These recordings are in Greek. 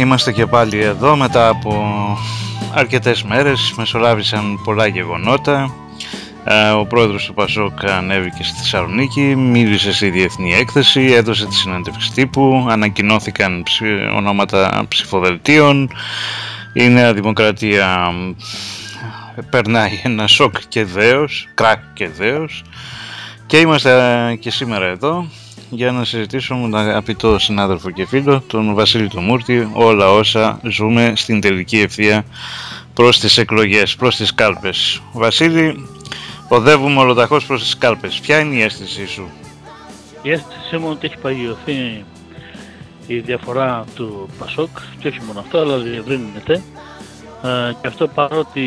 Είμαστε και πάλι εδώ μετά από αρκετές μέρες, μεσολάβησαν πολλά γεγονότα. Ε, Ο πρόεδρος του Πασόκ ανέβηκε στη Θεσσαλονίκη, μίλησε στη διεθνή έκθεση, έδωσε τη συνέντευξη τύπου, ανακοινώθηκαν ψη- ονόματα ψηφοδελτίων. Η Νέα Δημοκρατία μ, περνάει ένα σοκ και δέος, κράκ και δέος. Και είμαστε ε, και σήμερα εδώ για να συζητήσουμε με τον αγαπητό συνάδελφο και φίλο, τον Βασίλη του Μούρτη, όλα όσα ζούμε στην τελική ευθεία προς τις εκλογές, προς τις κάλπες. Βασίλη, οδεύουμε ολοταχώς προς τις κάλπες. Ποια είναι η αίσθησή σου; Η αίσθησή μου είναι ότι έχει παγιωθεί η διαφορά του Πασόκ και όχι μόνο αυτό, αλλά διευρύνεται. Ε, και αυτό παρότι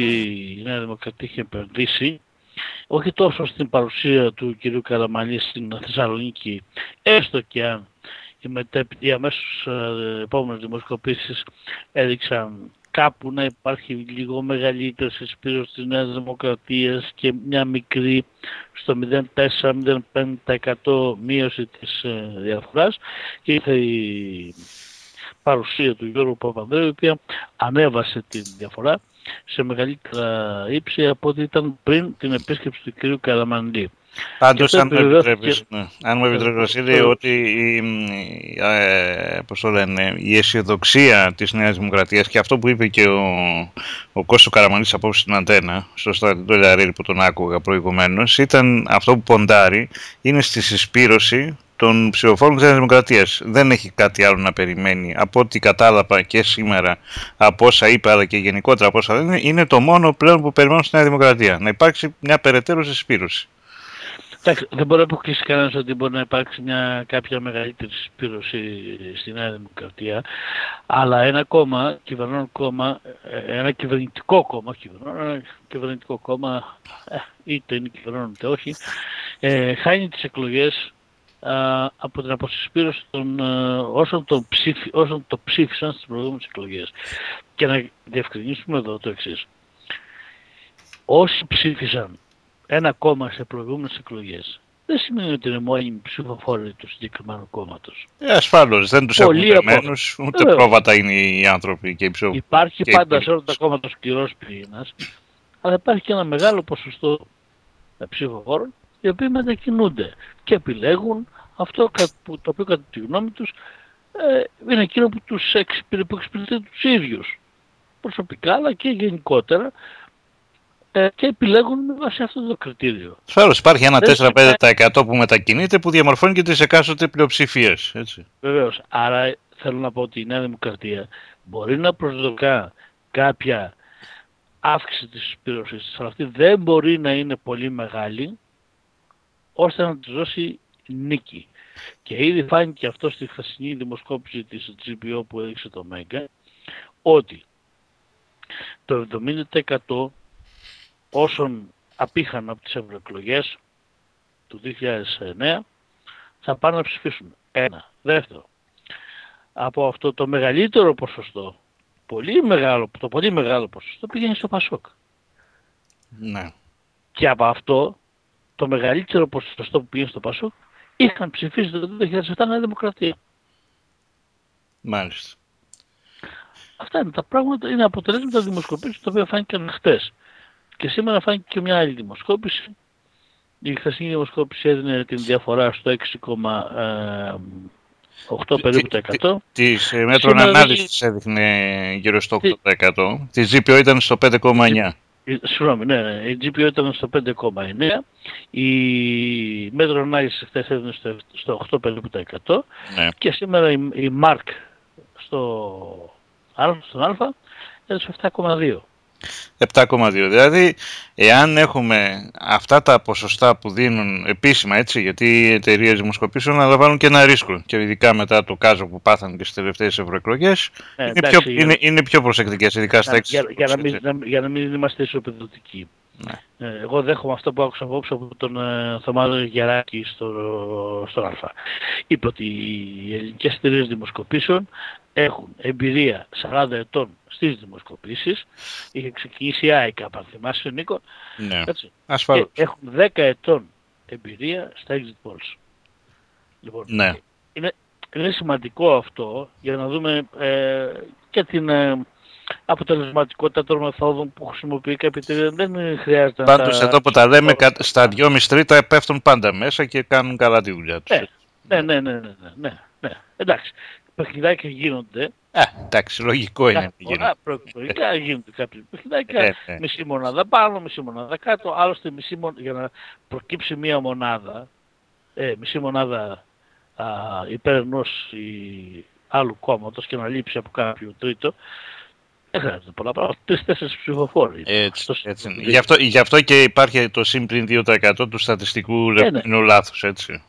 η Νέα Δημοκρατία είχε επενδύσει όχι τόσο στην παρουσία του κ. Καραμαλή στην Θεσσαλονίκη, έστω και αν οι, μετέπ- οι αμέσως ε, επόμενες δημοσκοπήσεις έδειξαν κάπου να υπάρχει λίγο μεγαλύτερη συσπήρωση της Νέας Δημοκρατίας και μια μικρή στο 0,4-0,5% μείωση της ε, διαφοράς και ήρθε η παρουσία του Γιώργου Παπανδρέου η οποία ανέβασε τη διαφορά σε μεγαλύτερα ύψη από ό,τι ήταν πριν την επίσκεψη του κ. Καραμαντή. Πάντως, Και αν αυτό μου επιβεβαιώθηκε- επιτρέπεις, ναι. αν μου επιτρέπεις Ε, Βασίλη, ε, ότι η, η, ε, πώς το λένε, η αισιοδοξία της Νέας Δημοκρατίας και αυτό που είπε και ο, ο Κώστο Καραμανής απόψε στην Αντένα, στο στρατιωτό Λαρίλη που τον άκουγα προηγουμένως, ήταν αυτό που ποντάρει, είναι στη συσπήρωση των ψηφοφόρων της Νέας Δημοκρατίας. Δεν έχει κάτι άλλο να περιμένει. Από ό,τι κατάλαβα και σήμερα, από όσα είπε, αλλά και γενικότερα από όσα λένε, είναι το μόνο πλέον που περιμένουν στη Νέα Δημοκρατία. Να υπάρξει μια περαιτέρω συσπήρωση. Εντάξει, δεν μπορεί να αποκλείσει κανένας ότι μπορεί να υπάρξει μια κάποια μεγαλύτερη συσπήρωση στη Νέα Δημοκρατία, αλλά ένα κόμμα, κυβερνών κόμμα, ε, ένα κυβερνητικό κόμμα, όχι κυβερνών, ένα κυβερνητικό κόμμα, ε, είτε είναι κυβερνών είτε όχι, ε, χάνει τις εκλογές α, από την αποσυσπήρωση των ε, όσων, τον ψήφι, όσων το ψήφισαν στις προηγούμενες εκλογές. Και να διευκρινίσουμε εδώ το εξής. Όσοι ψήφισαν ένα κόμμα σε προηγούμενες εκλογές δεν σημαίνει ότι είναι μόνιμοι ψηφοφόροι του συγκεκριμένου κόμματος. Ε, ασφαλώς, δεν τους έχουν Πολλοί από- δεμένους, ούτε Βεβαίως. πρόβατα είναι οι άνθρωποι και οι ψηφοφόροι. Υπάρχει και πάντα οι σε όλα τα κόμματα σκληρός πυρήνας, αλλά υπάρχει και ένα μεγάλο ποσοστό ε, ψηφοφόρων οι οποίοι μετακινούνται και επιλέγουν αυτό κα- που, το οποίο κατά τη γνώμη τους ε, είναι εκείνο που τους εξυπηρετεί, που εξυπηρετεί τους ίδιους προσωπικά αλλά και γενικότερα ε, και επιλέγουν με βάση αυτό το κριτήριο. Ασφαλώς υπάρχει ένα Δεν 4-5% που μετακινείται που διαμορφώνει και τις εκάστοτε πλειοψηφίες. Έτσι. Βεβαίως. Άρα θέλω να πω ότι η Νέα Δημοκρατία μπορεί να προσδοκά κάποια αύξηση της συσπήρωσης της, αλλά αυτή δεν μπορεί να είναι πολύ μεγάλη ώστε να της δώσει νίκη. Και ήδη φάνηκε αυτό στη χθεσινή δημοσκόπηση της GPO που έδειξε το ΜΕΓΑ ότι το 70% όσων απήχαν από τις ευρωεκλογές του 2009 θα πάνε να ψηφίσουν. Ένα. Δεύτερο. Από αυτό το μεγαλύτερο ποσοστό, πολύ μεγάλο, το πολύ μεγάλο ποσοστό πηγαίνει στο Πασόκ. Ναι. Και από αυτό το μεγαλύτερο ποσοστό που πηγαίνει στο Πασόκ είχαν ψηφίσει το 2007 Νέα Δημοκρατία. Μάλιστα. Αυτά είναι τα πράγματα, είναι αποτελέσματα δημοσκοπήσεων τα οποία φάνηκαν χτες. Και σήμερα φάνηκε και μια άλλη δημοσκόπηση. Η χθεσινή δημοσκόπηση έδινε την διαφορά στο 6,8 περίπου τα 100. Της ε, μέτρων Σήμερα ανάλυσης έδειχνε γύρω στο 8%. Της GPO ήταν στο 5,9%. Η- Συγγνώμη, ναι, ναι, η GPO ήταν στο 5,9. Η μέτρο ανάλυση χθες έδινε στο, στο 8 περίπου τα 100. Ναι. Και σήμερα η, η Mark στο, Α- στον Α έδωσε 7,2. 7,2. Δηλαδή, εάν έχουμε αυτά τα ποσοστά που δίνουν επίσημα, έτσι, γιατί οι εταιρείες δημοσκοπήσεων αναλαμβάνουν και ένα ρίσκο. Και ειδικά μετά το κάζο που πάθαν και στις τελευταίες ευρωεκλογές, Ναι, είναι, εντάξει, πιο, για- είναι, είναι πιο προσεκτικές, ειδικά στα για, έξι. για, για, να μην, να- για να μην είμαστε ισοπεδωτικοί. Ναι. Ε, εγώ δέχομαι αυτό που άκουσα απόψε από τον ε, Θωμάδο Γεράκη στο, στον Α. Είπε ότι οι ελληνικές εταιρείες δημοσκοπήσεων έχουν εμπειρία 40 ετών στις δημοσκοπήσεις. Είχε ξεκινήσει η ΆΕΚΑ, αν θυμάσαι Νίκο. Ναι, Έτσι. ασφαλώς. Και έχουν 10 ετών εμπειρία στα exit polls. Λοιπόν, Ναι. είναι, είναι σημαντικό αυτό για να δούμε ε, και την ε, αποτελεσματικότητα των μεθόδων που χρησιμοποιεί κάποια εταιρεία. Δεν χρειάζεται να Πάντως τα- εδώ που τα λέμε, κα- στα 2,5 τρίτα πέφτουν πάντα μέσα και κάνουν καλά τη δουλειά τους. Ναι, ναι, ναι, ναι, ναι, ναι, ναι, ναι. Εντάξει, παιχνιδάκια γίνονται. Ε, εντάξει, λογικό είναι. Κάθε να γίνει. φορά προεκλογικά γίνονται κάποια παιχνιδάκια. Ε, ναι. Μισή μονάδα πάνω, μισή μονάδα κάτω. Άλλωστε, μισή μονάδα, για να προκύψει μία μονάδα, ε, μισή μονάδα α, υπέρ ενός ή άλλου κόμματος και να λείψει από κάποιο τρίτο, δεν χρειάζεται πολλά πράγματα. Τρεις-τέσσερις ψηφοφόροι. Έτσι, Αυτός έτσι είναι. σημαίνει. Γι' αυτό, γι' αυτό και υπάρχει το συμπλην 2% του στατιστικού ναι. λεπτομερού λάθους, έτσι.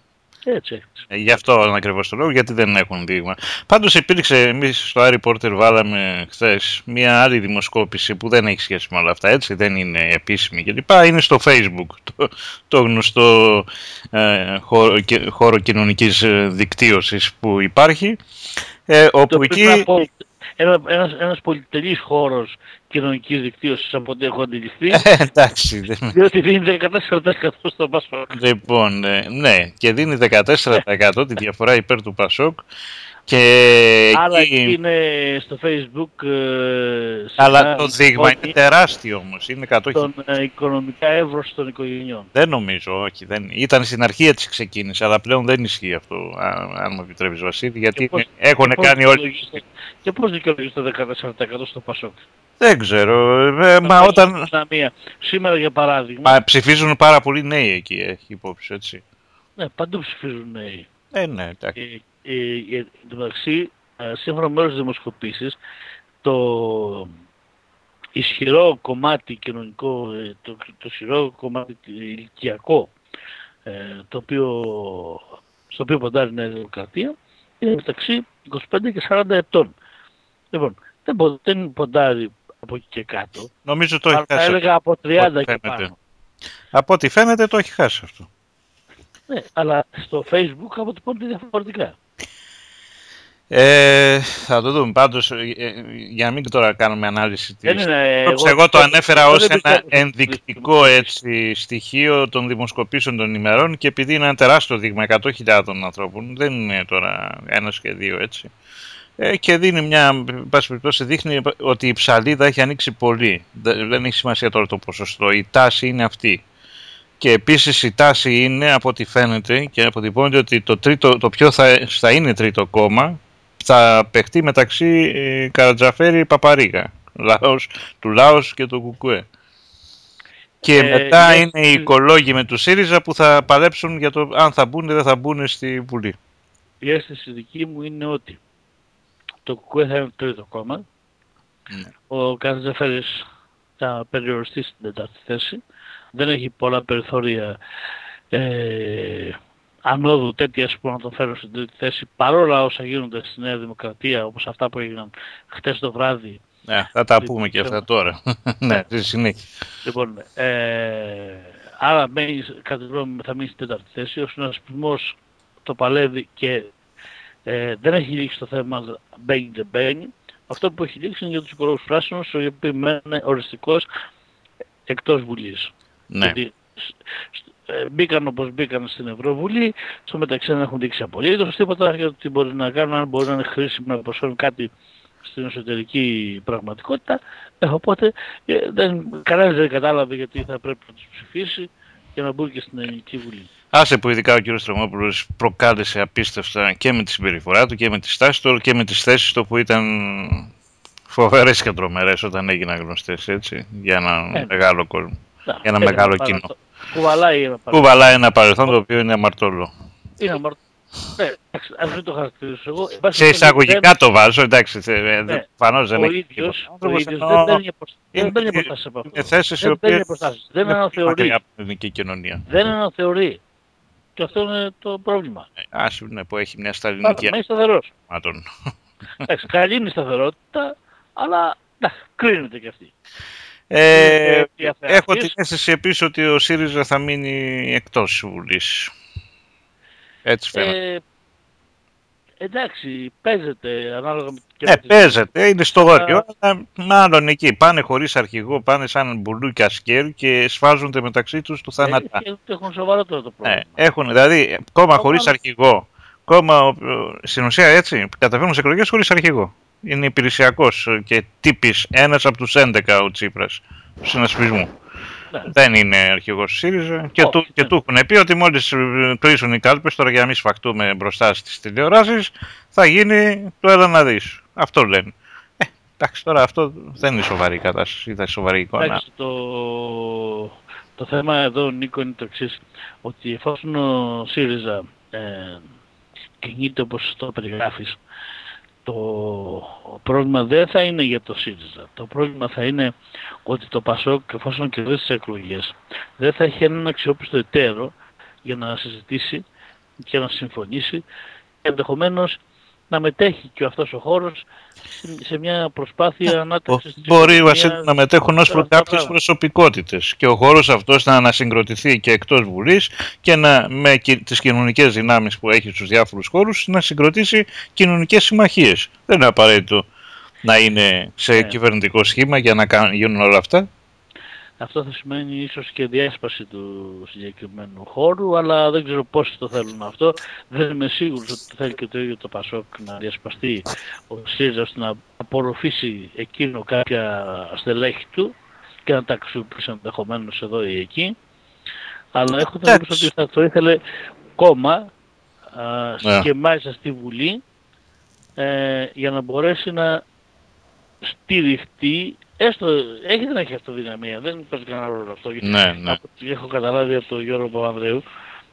Έτσι, έτσι. Ε, Γι' αυτό ακριβώς το λόγο, γιατί δεν έχουν δείγμα. Πάντως υπήρξε, εμείς στο Harry Potter βάλαμε χθες μία άλλη δημοσκόπηση που δεν έχει σχέση με όλα αυτά, έτσι, δεν είναι επίσημη κλπ. Είναι στο Facebook, το, το γνωστό ε, χώρο, και- χώρο κοινωνικής δικτύωσης που υπάρχει. Ε, Το όπου οποίο εκεί. είναι από- ένα, ένας, ένας πολυτελής χώρος κοινωνικής δικτύωσης από ό,τι έχω αντιληφθεί, Ε, εντάξει. δεν- διότι δίνει 14% στο Πασόκ. Λοιπόν, ε, ναι, και δίνει 14% τη διαφορά υπέρ του Πασόκ. Και Άρα εκεί- εκεί είναι στο facebook ε, Αλλά συχνά το δείγμα ότι είναι τεράστιο όμως, είναι 100 των ε, οικονομικά εύρος των οικογενειών. Δεν νομίζω, όχι. Δεν... Ήταν στην αρχή έτσι ξεκίνησε, αλλά πλέον δεν ισχύει αυτό, αν, αν μου επιτρέπεις Βασίλη, γιατί πώς- έχουν και πώς κάνει όλοι... δικαιολογείς το- Και πώς δικαιολογείς το 14% στο Πασόκ; Δεν ξέρω, ε, μα όταν... Να μία. Σήμερα για παράδειγμα, Μα ψηφίζουν πάρα πολλοί νέοι εκεί, έχει υπόψη, έτσι. ναι, παντού ψηφίζουν νέοι. Ε, ναι, εντάξει. Ε, ε, ε, εν τω μεταξύ, ε, σύμφωνα με όλες τις δημοσκοπήσεις, το ισχυρό κομμάτι κοινωνικό, ε, το, το ισχυρό κομμάτι ηλικιακό, ε, το οποίο, στο οποίο ποντάρει η Νέα Δημοκρατία, είναι μεταξύ 25 και 40 ετών. Λοιπόν, δεν, πο- δεν ποντάρει από εκεί και κάτω, Νομίζω το έχει αλλά θα χάσει. έλεγα από 30 ό,τι και φαίνεται. πάνω. Από ό,τι φαίνεται το έχει χάσει αυτό. Ναι, αλλά στο facebook αποτυπώνεται διαφορετικά. Ε, θα το δούμε. Πάντως, ε, ε, για να μην τώρα κάνουμε ανάλυση της... Δεν είναι, Εγώ, εγώ το ανέφερα εγώ ως δεν ένα πιστεύω στις ενδεικτικό δημοσκοπήσεις. έτσι, στοιχείο των δημοσκοπήσεων των ημερών και επειδή είναι ένα τεράστιο δείγμα 100.000 ανθρώπων, δεν είναι τώρα ένας και δύο έτσι. Ε, και δίνει μια, εν πάση περιπτώσει, δείχνει ότι η ψαλίδα έχει ανοίξει πολύ. Δεν δεν έχει σημασία τώρα το ποσοστό. Η τάση είναι αυτή. Και επίσης η τάση είναι, από ό,τι φαίνεται και αποτυπώνεται ότι το, τρίτο, το ποιο θα, θα είναι τρίτο κόμμα θα παιχτεί μεταξύ ε, Καρατζαφέρη Παπαρίγα λαός, του Λάος και του Κουκουέ. Και Ε, μετά ναι, είναι οι οικολόγοι με του ΣΥΡΙΖΑ που θα παλέψουν για το αν θα μπουν ή δεν θα μπουν στη Βουλή. Η αίσθηση δική μου είναι ότι το ΚΚΕ θα είναι το τρίτο κόμμα. Ναι. Ο Καρατζαφέρης θα περιοριστεί στην τετάρτη θέση. Δεν έχει πολλά περιθώρια ε, ανόδου τέτοια που να τον φέρουν στην τρίτη θέση παρόλα όσα γίνονται στη Νέα Δημοκρατία όπως αυτά που έγιναν χτες το βράδυ. Ναι, θα τα Λοιπόν, πούμε και αυτά θέμα. τώρα. ναι, στη συνέχεια. Λοιπόν, ε, άρα μένει, κατά τη γνώμη μου θα μείνει στην τέταρτη θέση. Ο συνασπισμός το παλεύει και ε, δεν έχει λήξει το θέμα μπαίνει δεν μπαίνει. Αυτό που έχει λήξει είναι για τους οικολόγους πράσινους, οι οποίοι μένουν οριστικώς εκτός Βουλής. Ναι. Γιατί ε, μπήκαν όπως μπήκαν στην Ευρωβουλή, στο μεταξύ δεν έχουν δείξει απολύτως τίποτα για το τι μπορεί να κάνουν, αν μπορεί να είναι χρήσιμο να προσφέρουν κάτι στην εσωτερική πραγματικότητα. Ε, οπότε ε, δεν, κανένας δεν κατάλαβε γιατί θα πρέπει να τους ψηφίσει για να μπουν και στην Ελληνική Βουλή. Άσε που ειδικά ο κ. Στρεμόπουλος προκάλεσε απίστευτα και με τη συμπεριφορά του και με τη στάση του και με τις θέσεις του που ήταν φοβερές και τρομερές όταν έγιναν γνωστές έτσι για ένα Ε, μεγάλο κόσμο. Να, Για ένα έχει μεγάλο παρελθόν. κοινό. Κουβαλάει ένα παρελθόν. Κουβαλάει ένα παρελθόν το οποίο είναι αμαρτωλό. Είναι αμαρτ... Ναι, εντάξει, ας μην το χαρακτηρίσω εγώ. Εν πάση Σε περιπτώσει, εισαγωγικά το βάζω, εντάξει, θε- ε, Ναι. προφανώς δεν ο έχει ίδιος, τίποτα. ο Άνθρωπος ίδιος εννοώ, δεν παίρνει αποσ- δεν είναι- παίρνει αποστάσεις από αυτό. Είναι θέσεις οι Δεν παίρνει οποίες αποστάσεις. Δεν είναι αναθεωρεί. μακριά από την ελληνική κοινωνία. Δεν αναθεωρεί. Και αυτό είναι το πρόβλημα. Άσε ναι, που έχει μια Άρα, σταλινική Μα είναι σταθερός. αρχημάτων. Εντάξει, καλή είναι η σταθερότητα, αλλά εντάξει, κρίνεται και αυτή. Ε, Ε, η αφαιρετής- έχω την αίσθηση επίσης ότι ο ΣΥΡΙΖΑ θα μείνει εκτός της Βουλής. Έτσι φαίνεται. Ε, εντάξει, παίζεται ανάλογα με και Ναι, με τις- παίζεται, είναι στο όριο, Α. αλλά μάλλον εκεί πάνε χωρίς αρχηγό, πάνε σαν μπουλούκια σκέρου και σφάζονται μεταξύ τους του θάνατα. Ε, έχουν σοβαρότερο το Ναι, πρόβλημα. έχουν δηλαδή κόμμα Το χωρίς άλλο- αρχηγό, κόμμα ο- ο- στην ουσία έτσι, καταφέρνουν σε εκλογές χωρίς αρχηγό. Είναι υπηρεσιακός και τύπης ένας από τους 11 ο Τσίπρας του συνασπισμού. Ναι. Δεν είναι αρχηγός του ΣΥΡΙΖΑ και, Όχι, του, και δεν. του έχουν πει ότι μόλις ε, κλείσουν οι κάλπες, τώρα για να μην σφαχτούμε μπροστά στις τηλεοράσεις, θα γίνει το έλα να δεις. Αυτό λένε. Ε, εντάξει, τώρα αυτό δεν είναι σοβαρή κατάσταση, ήταν σοβαρή εικόνα. Εντάξει, το, το θέμα εδώ, Νίκο, είναι το εξής. Ότι εφόσον ο ΣΥΡΙΖΑ ε, κινείται όπως το περιγράφεις, το πρόβλημα δεν θα είναι για το ΣΥΡΙΖΑ. Το πρόβλημα θα είναι ότι το ΠΑΣΟΚ, εφόσον κερδίσει τις εκλογές, δεν θα έχει έναν αξιόπιστο εταίρο για να συζητήσει και να συμφωνήσει και ενδεχομένως να μετέχει και αυτός ο χώρος σε- σε μια προσπάθεια ανάταξης της Μπορεί οικονομίας, Βασίλη να μετέχουν ως τώρα προ αυτά τα κάποιες πράγματα. προσωπικότητες και ο χώρος αυτός να ανασυγκροτηθεί και εκτός Βουλής και να, με κι- τις κοινωνικές δυνάμεις που έχει στους διάφορους χώρους να συγκροτήσει κοινωνικές συμμαχίες. Δεν είναι απαραίτητο να είναι σε Ναι. κυβερνητικό σχήμα για να κάνουν, γίνουν όλα αυτά. Αυτό θα σημαίνει ίσως και διάσπαση του συγκεκριμένου χώρου, αλλά δεν ξέρω πόσοι το θέλουν αυτό. Δεν είμαι σίγουρος ότι το θέλει και το ίδιο το Πασόκ να διασπαστεί ο ΣΥΡΙΖΑ ώστε να απορροφήσει εκείνο κάποια στελέχη του και να τα αξιοποιήσει ενδεχομένως εδώ ή εκεί. Αλλά έχω την Εντάξει. εντύπωση ότι θα το ήθελε κόμμα α, Ναι. και μάλιστα στη Βουλή ε, για να μπορέσει να στηριχτεί έστω, έχει δεν έχει αυτοδυναμία, δεν παίζει κανένα ρόλο αυτό. Ναι, ναι. Από ό,τι έχω καταλάβει από τον Γιώργο Παπανδρέου,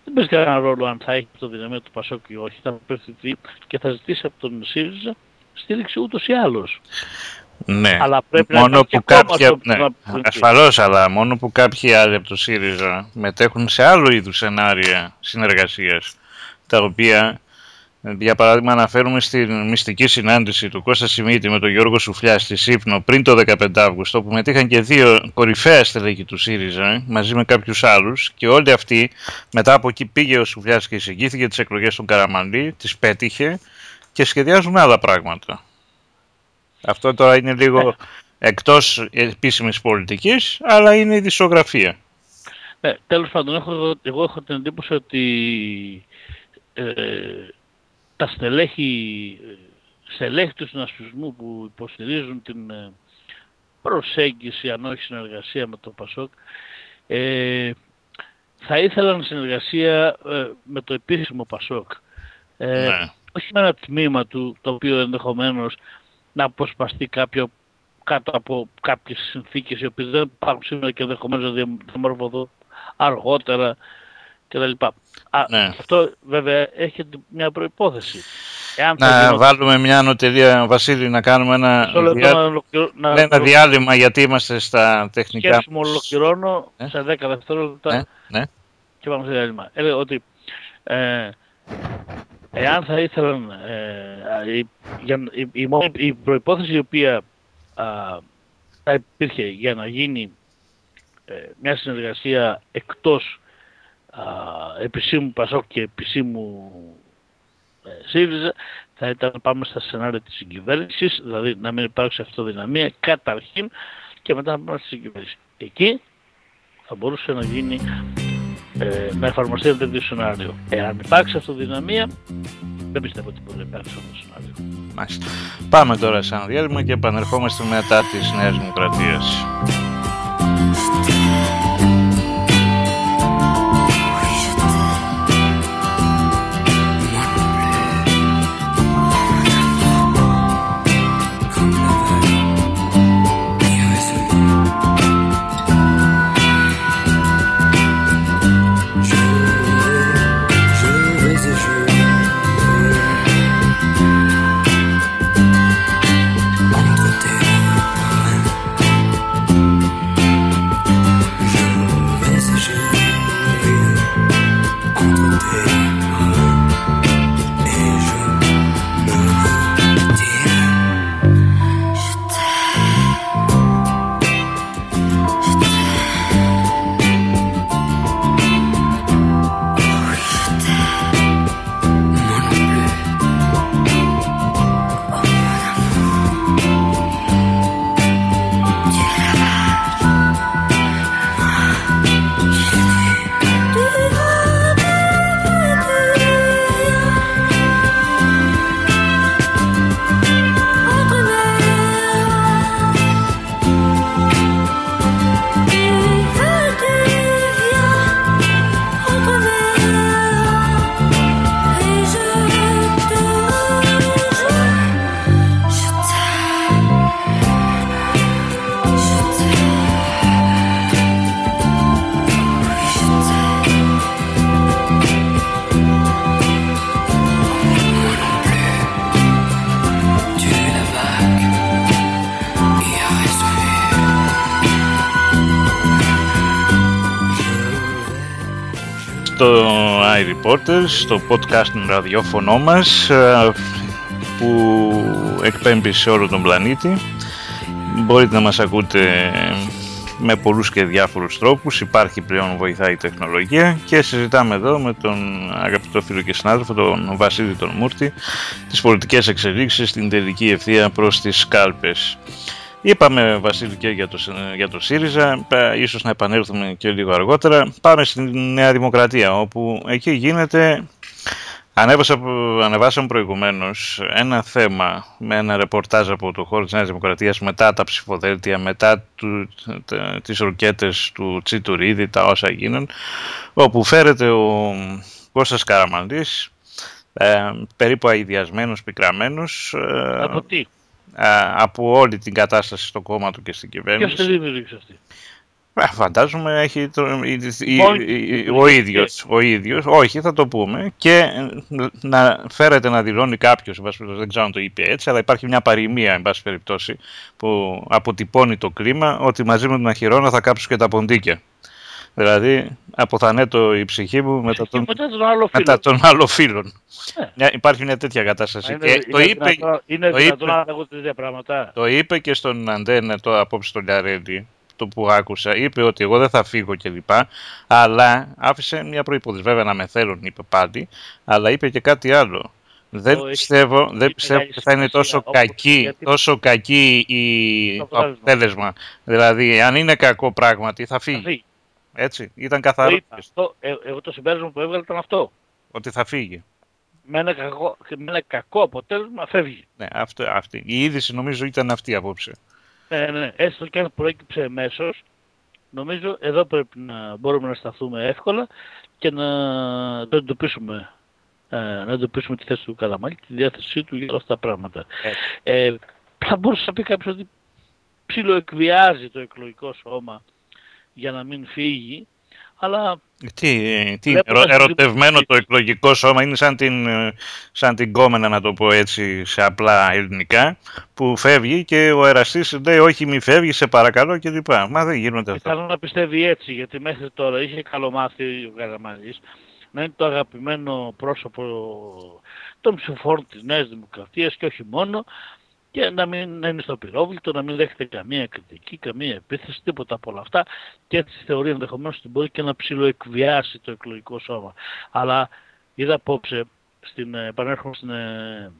δεν παίζει κανένα ρόλο αν θα έχει αυτοδυναμία του Πασόκ ή όχι. Θα απευθυνθεί και θα ζητήσει από τον ΣΥΡΙΖΑ στήριξη ούτως ή άλλως. Ναι. Αλλά πρέπει να μόνο υπάρχει που και κόμμα κάποια, στο οποίο ναι, να απευθυνθεί. ασφαλώς, αλλά μόνο που κάποιοι άλλοι από το ΣΥΡΙΖΑ μετέχουν σε άλλο είδους σενάρια συνεργασίας, τα οποία, ε, για παράδειγμα, αναφέρουμε στην μυστική συνάντηση του Κώστα Σιμίτη με τον Γιώργο Σουφλιά στη Σύφνο πριν το 15 Αύγουστο, που μετήχαν και δύο κορυφαία στελέχη του ΣΥΡΙΖΑ, ε, μαζί με κάποιους άλλους, και όλοι αυτοί, μετά από εκεί πήγε ο Σουφλιάς και εισηγήθηκε τις εκλογές του Καραμανλή, τις πέτυχε και σχεδιάζουν άλλα πράγματα. Αυτό τώρα είναι λίγο εκτός επίσημης πολιτικής, αλλά είναι η δισογραφία. Ναι, τέλος πάντων, έχω, εγώ έχω την εντύπωση ότι ε, τα στελέχη, ε, στελέχη του συνασπισμού που υποστηρίζουν την ε, προσέγγιση, αν όχι συνεργασία με το ΠΑΣΟΚ, ε, θα ήθελαν συνεργασία ε, με το επίσημο ΠΑΣΟΚ. Ε, Ναι. όχι με ένα τμήμα του, το οποίο ενδεχομένως να αποσπαστεί κάποιο κάτω από κάποιες συνθήκες οι οποίες δεν υπάρχουν σήμερα και ενδεχομένως να διαμ- διαμορφωθούν αργότερα κτλ. Α, Ναι. Αυτό βέβαια έχει μια προϋπόθεση. Εάν θα Να γινόταν- βάλουμε μια ανωτελεία, Βασίλη, να κάνουμε ένα, Μισό λεπτό διά- να ολοκληρώ- να ένα ολο- διάλειμμα γιατί είμαστε στα τεχνικά. σκέψη μου ολοκληρώνω Ε; σε 10 δευτερόλεπτα Ναι, ναι. και πάμε σε διάλειμμα. Έλεγα ότι ε, εάν θα ήθελαν ε, η, για, η, η, μόνη- η προϋπόθεση η οποία α, θα υπήρχε για να γίνει ε, μια συνεργασία εκτός α, επισήμου Πασόκ και επισήμου ε, ΣΥΡΙΖΑ θα ήταν να πάμε στα σενάρια της συγκυβέρνησης, δηλαδή να μην υπάρξει αυτοδυναμία καταρχήν και μετά να πάμε στη συγκυβέρνηση. Εκεί θα μπορούσε να γίνει ε, να εφαρμοστεί ένα τέτοιο σενάριο. Εάν υπάρξει αυτοδυναμία, δεν πιστεύω ότι μπορεί να υπάρξει αυτό το σενάριο. Μάλιστα. Πάμε τώρα σε ένα διάλειμμα και επανερχόμαστε μετά της Νέας Δημοκρατίας. iReporters, στο podcasting ραδιόφωνο μας ε, που εκπέμπει σε όλο τον πλανήτη. Μπορείτε να μας ακούτε με πολλούς και διάφορους τρόπους. Υπάρχει πλέον βοηθάει η τεχνολογία και συζητάμε εδώ με τον αγαπητό φίλο και συνάδελφο, τον Βασίλη τον Μούρτη, τις πολιτικές εξελίξεις στην τελική ευθεία προς τις κάλπες. Είπαμε Βασίλη και για το, για το ΣΥΡΙΖΑ, πα- ίσως να επανέλθουμε και λίγο αργότερα. Πάμε στη Νέα Δημοκρατία, όπου εκεί γίνεται, ανέβασα, ανεβάσαμε προηγουμένως ένα θέμα με ένα ρεπορτάζ από το χώρο της Νέας Δημοκρατίας μετά τα ψηφοδέλτια, μετά του, τα, τις ροκέτες του Τσιτουρίδη, τα όσα γίνουν, όπου φέρεται ο Κώστας Καραμαντής, ε, περίπου αειδιασμένος, πικραμένος, ε, Από τι, α, από όλη την κατάσταση στο κόμμα του και στην ποιος κυβέρνηση. τη δημιούργησε αυτή; Α, φαντάζομαι έχει το, η- η- Λοιπόν, η- ο ίδιος, ο ίδιος, όχι θα το πούμε και ε, να φέρεται να δηλώνει κάποιος, εν πάση περιπτώσει, δεν ξέρω αν το είπε έτσι, αλλά υπάρχει μια παροιμία, εν πάση περιπτώσει, που αποτυπώνει το κλίμα ότι μαζί με τον αχυρώνα θα κάψω και τα ποντίκια. Δηλαδή, αποθανέτω η ψυχή μου μετά Και τον, μετά τον άλλο φίλο. μετά τον άλλο φίλων. Ε. Μια- υπάρχει μια τέτοια κατάσταση. Είναι, Και είναι το είπε, δυνατόν, είναι το δυνατόν είπε- να λέγω τέτοια πράγματα. το είπε και στον Αντένα το απόψε τον Λιαρέλη, το που άκουσα. Είπε ότι εγώ δεν θα φύγω κλπ. Αλλά άφησε μια προϋπόθεση. Βέβαια να με θέλουν, είπε πάλι. Αλλά είπε και κάτι άλλο. Δεν Το έχει- πιστεύω, δεν έχει πιστεύω μεγάλη ότι θα είναι σημασία, τόσο όπως- κακή, γιατί- τόσο κακή η... Το το αποτέλεσμα. αποτέλεσμα. Δηλαδή, αν είναι κακό πράγματι, θα Θα φύγει. Φύγει. Έτσι, ήταν Το καθαρό είπα. Αυτό, ε, εγώ το συμπέρασμα που έβγαλε ήταν αυτό. ότι θα φύγει. Με ένα κακό, με ένα κακό αποτέλεσμα φεύγει. Ναι, αυτό, αυτή. Η είδηση νομίζω ήταν αυτή απόψε. Ναι, ναι, έστω και αν προέκυψε εμέσω, νομίζω εδώ πρέπει να μπορούμε να σταθούμε εύκολα και να το εντοπίσουμε, ε, να εντοπίσουμε τη θέση του Καλαμάκη και τη διάθεσή του για όλα αυτά τα πράγματα. Ε, θα μπορούσε να πει κάποιος ότι ψιλοεκβιάζει το εκλογικό σώμα για να μην φύγει, αλλά Τι, ε, τι Βλέποντας ερω- τη ερωτευμένο δημοκρατία. το εκλογικό σώμα είναι σαν την, ε, σαν την κόμενα να το πω έτσι σε απλά ελληνικά που φεύγει και ο εραστής λέει όχι μη φεύγεις σε παρακαλώ και λοιπά. Μα δεν γίνονται αυτά. Θέλω να πιστεύει έτσι, γιατί μέχρι τώρα είχε καλομάθει ο Καραμαλής να είναι το αγαπημένο πρόσωπο των ψηφοφόρων της Νέας Δημοκρατίας και όχι μόνο και να μην να είναι στο πυρόβλητο, να μην δέχεται καμία κριτική, καμία επίθεση, τίποτα από όλα αυτά και έτσι θεωρεί ενδεχομένως ότι μπορεί και να ψιλοεκβιάσει το εκλογικό σώμα. Αλλά είδα απόψε, στην, ε, επανέρχομαι στην ε,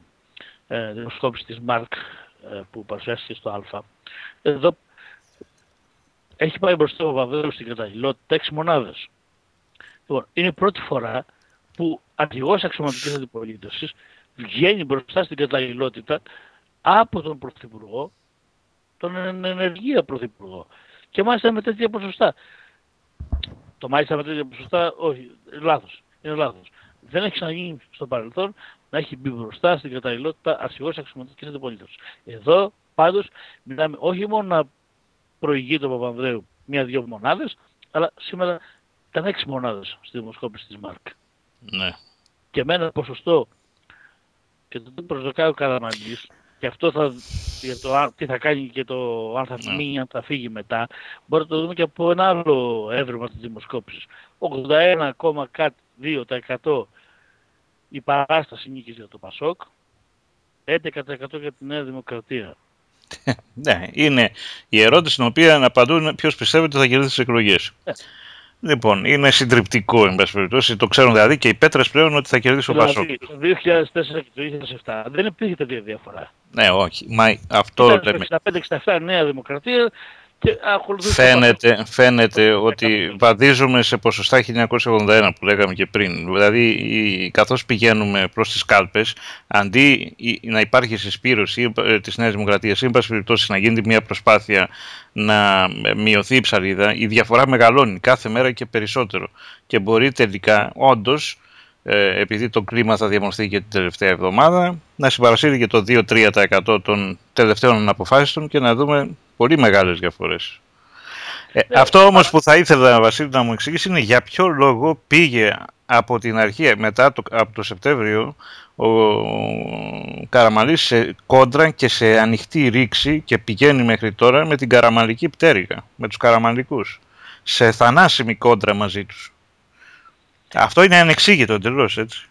ε, δημοσκόπηση της ΜΑΡΚ ε, που παρουσιάστηκε στο Α. Εδώ έχει πάει μπροστά ο Παπαδέου στην καταλληλότητα 6 μονάδες. Λοιπόν, είναι η πρώτη φορά που αρχηγός αξιωματικής αντιπολίτευσης βγαίνει μπροστά στην καταλληλότητα από τον Πρωθυπουργό, τον εν- ενεργεία Πρωθυπουργό. Και μάλιστα με τέτοια ποσοστά. Το μάλιστα με τέτοια ποσοστά, όχι, λάθος. Είναι λάθος. Δεν έχει ξαναγίνει στο παρελθόν να έχει μπει μπροστά στην καταλληλότητα αρχηγός αξιωματικής αντιπολίτευσης. Εδώ πάντως μιλάμε όχι μόνο να προηγεί τον Παπανδρέου μία-δύο μονάδες, αλλά σήμερα ήταν έξι μονάδες στη δημοσκόπηση της ΜΑΡΚ. Ναι. Και με ένα ποσοστό και το τι προσδοκάει ο Καραμαλής και αυτό θα, για το αν- τι θα κάνει και το αν θα Ναι. μείνει, αν θα φύγει μετά, μπορεί να το δούμε και από ένα άλλο έβριμα της δημοσκόπησης. 81,2% η παράσταση νίκης για το ΠΑΣΟΚ, 11% για τη Νέα Δημοκρατία. Ναι, είναι η ερώτηση στην οποία να απαντούν ποιος πιστεύει ότι θα κερδίσει τις εκλογές. Ε. Λοιπόν, είναι συντριπτικό, εν πάση περιπτώσει. Το ξέρουν δηλαδή και οι πέτρες πλέον ότι θα κερδίσει ο Πασόκ. Δηλαδή, το 2004 και το 2007 δεν υπήρχε τέτοια διαφορά. Ναι, όχι. Μα αυτό λέμε. Ήταν 65-67 Νέα Δημοκρατία και ακολουθούσε το Φαίνεται, φαίνεται ότι βαδίζουμε σε ποσοστά 1981 που λέγαμε και πριν. Δηλαδή, η- καθώς πηγαίνουμε προς τις κάλπες, αντί η- να υπάρχει συσπήρωση ε, της Νέας Δημοκρατίας ή, εν πάση περιπτώσει, να γίνεται μια προσπάθεια να μειωθεί η ψαλίδα, η διαφορά μεγαλώνει κάθε μέρα και περισσότερο. Και μπορεί τελικά, όντως, ε, επειδή το κλίμα θα διαμορφωθεί και την τελευταία εβδομάδα, να συμπαρασύρει και το 2-3% των τελευταίων αποφάσεων και να δούμε πολύ μεγάλες διαφορές. Ε, αυτό όμως που θα ήθελα Βασίλη να μου εξηγήσει είναι για ποιο λόγο πήγε από την αρχή, μετά το, από το Σεπτέμβριο, ο Καραμαλής σε κόντρα και σε ανοιχτή ρήξη και πηγαίνει μέχρι τώρα με την καραμαλική πτέρυγα, με τους καραμαλικούς, σε θανάσιμη κόντρα μαζί τους. Αυτό είναι ανεξήγητο εντελώς, έτσι.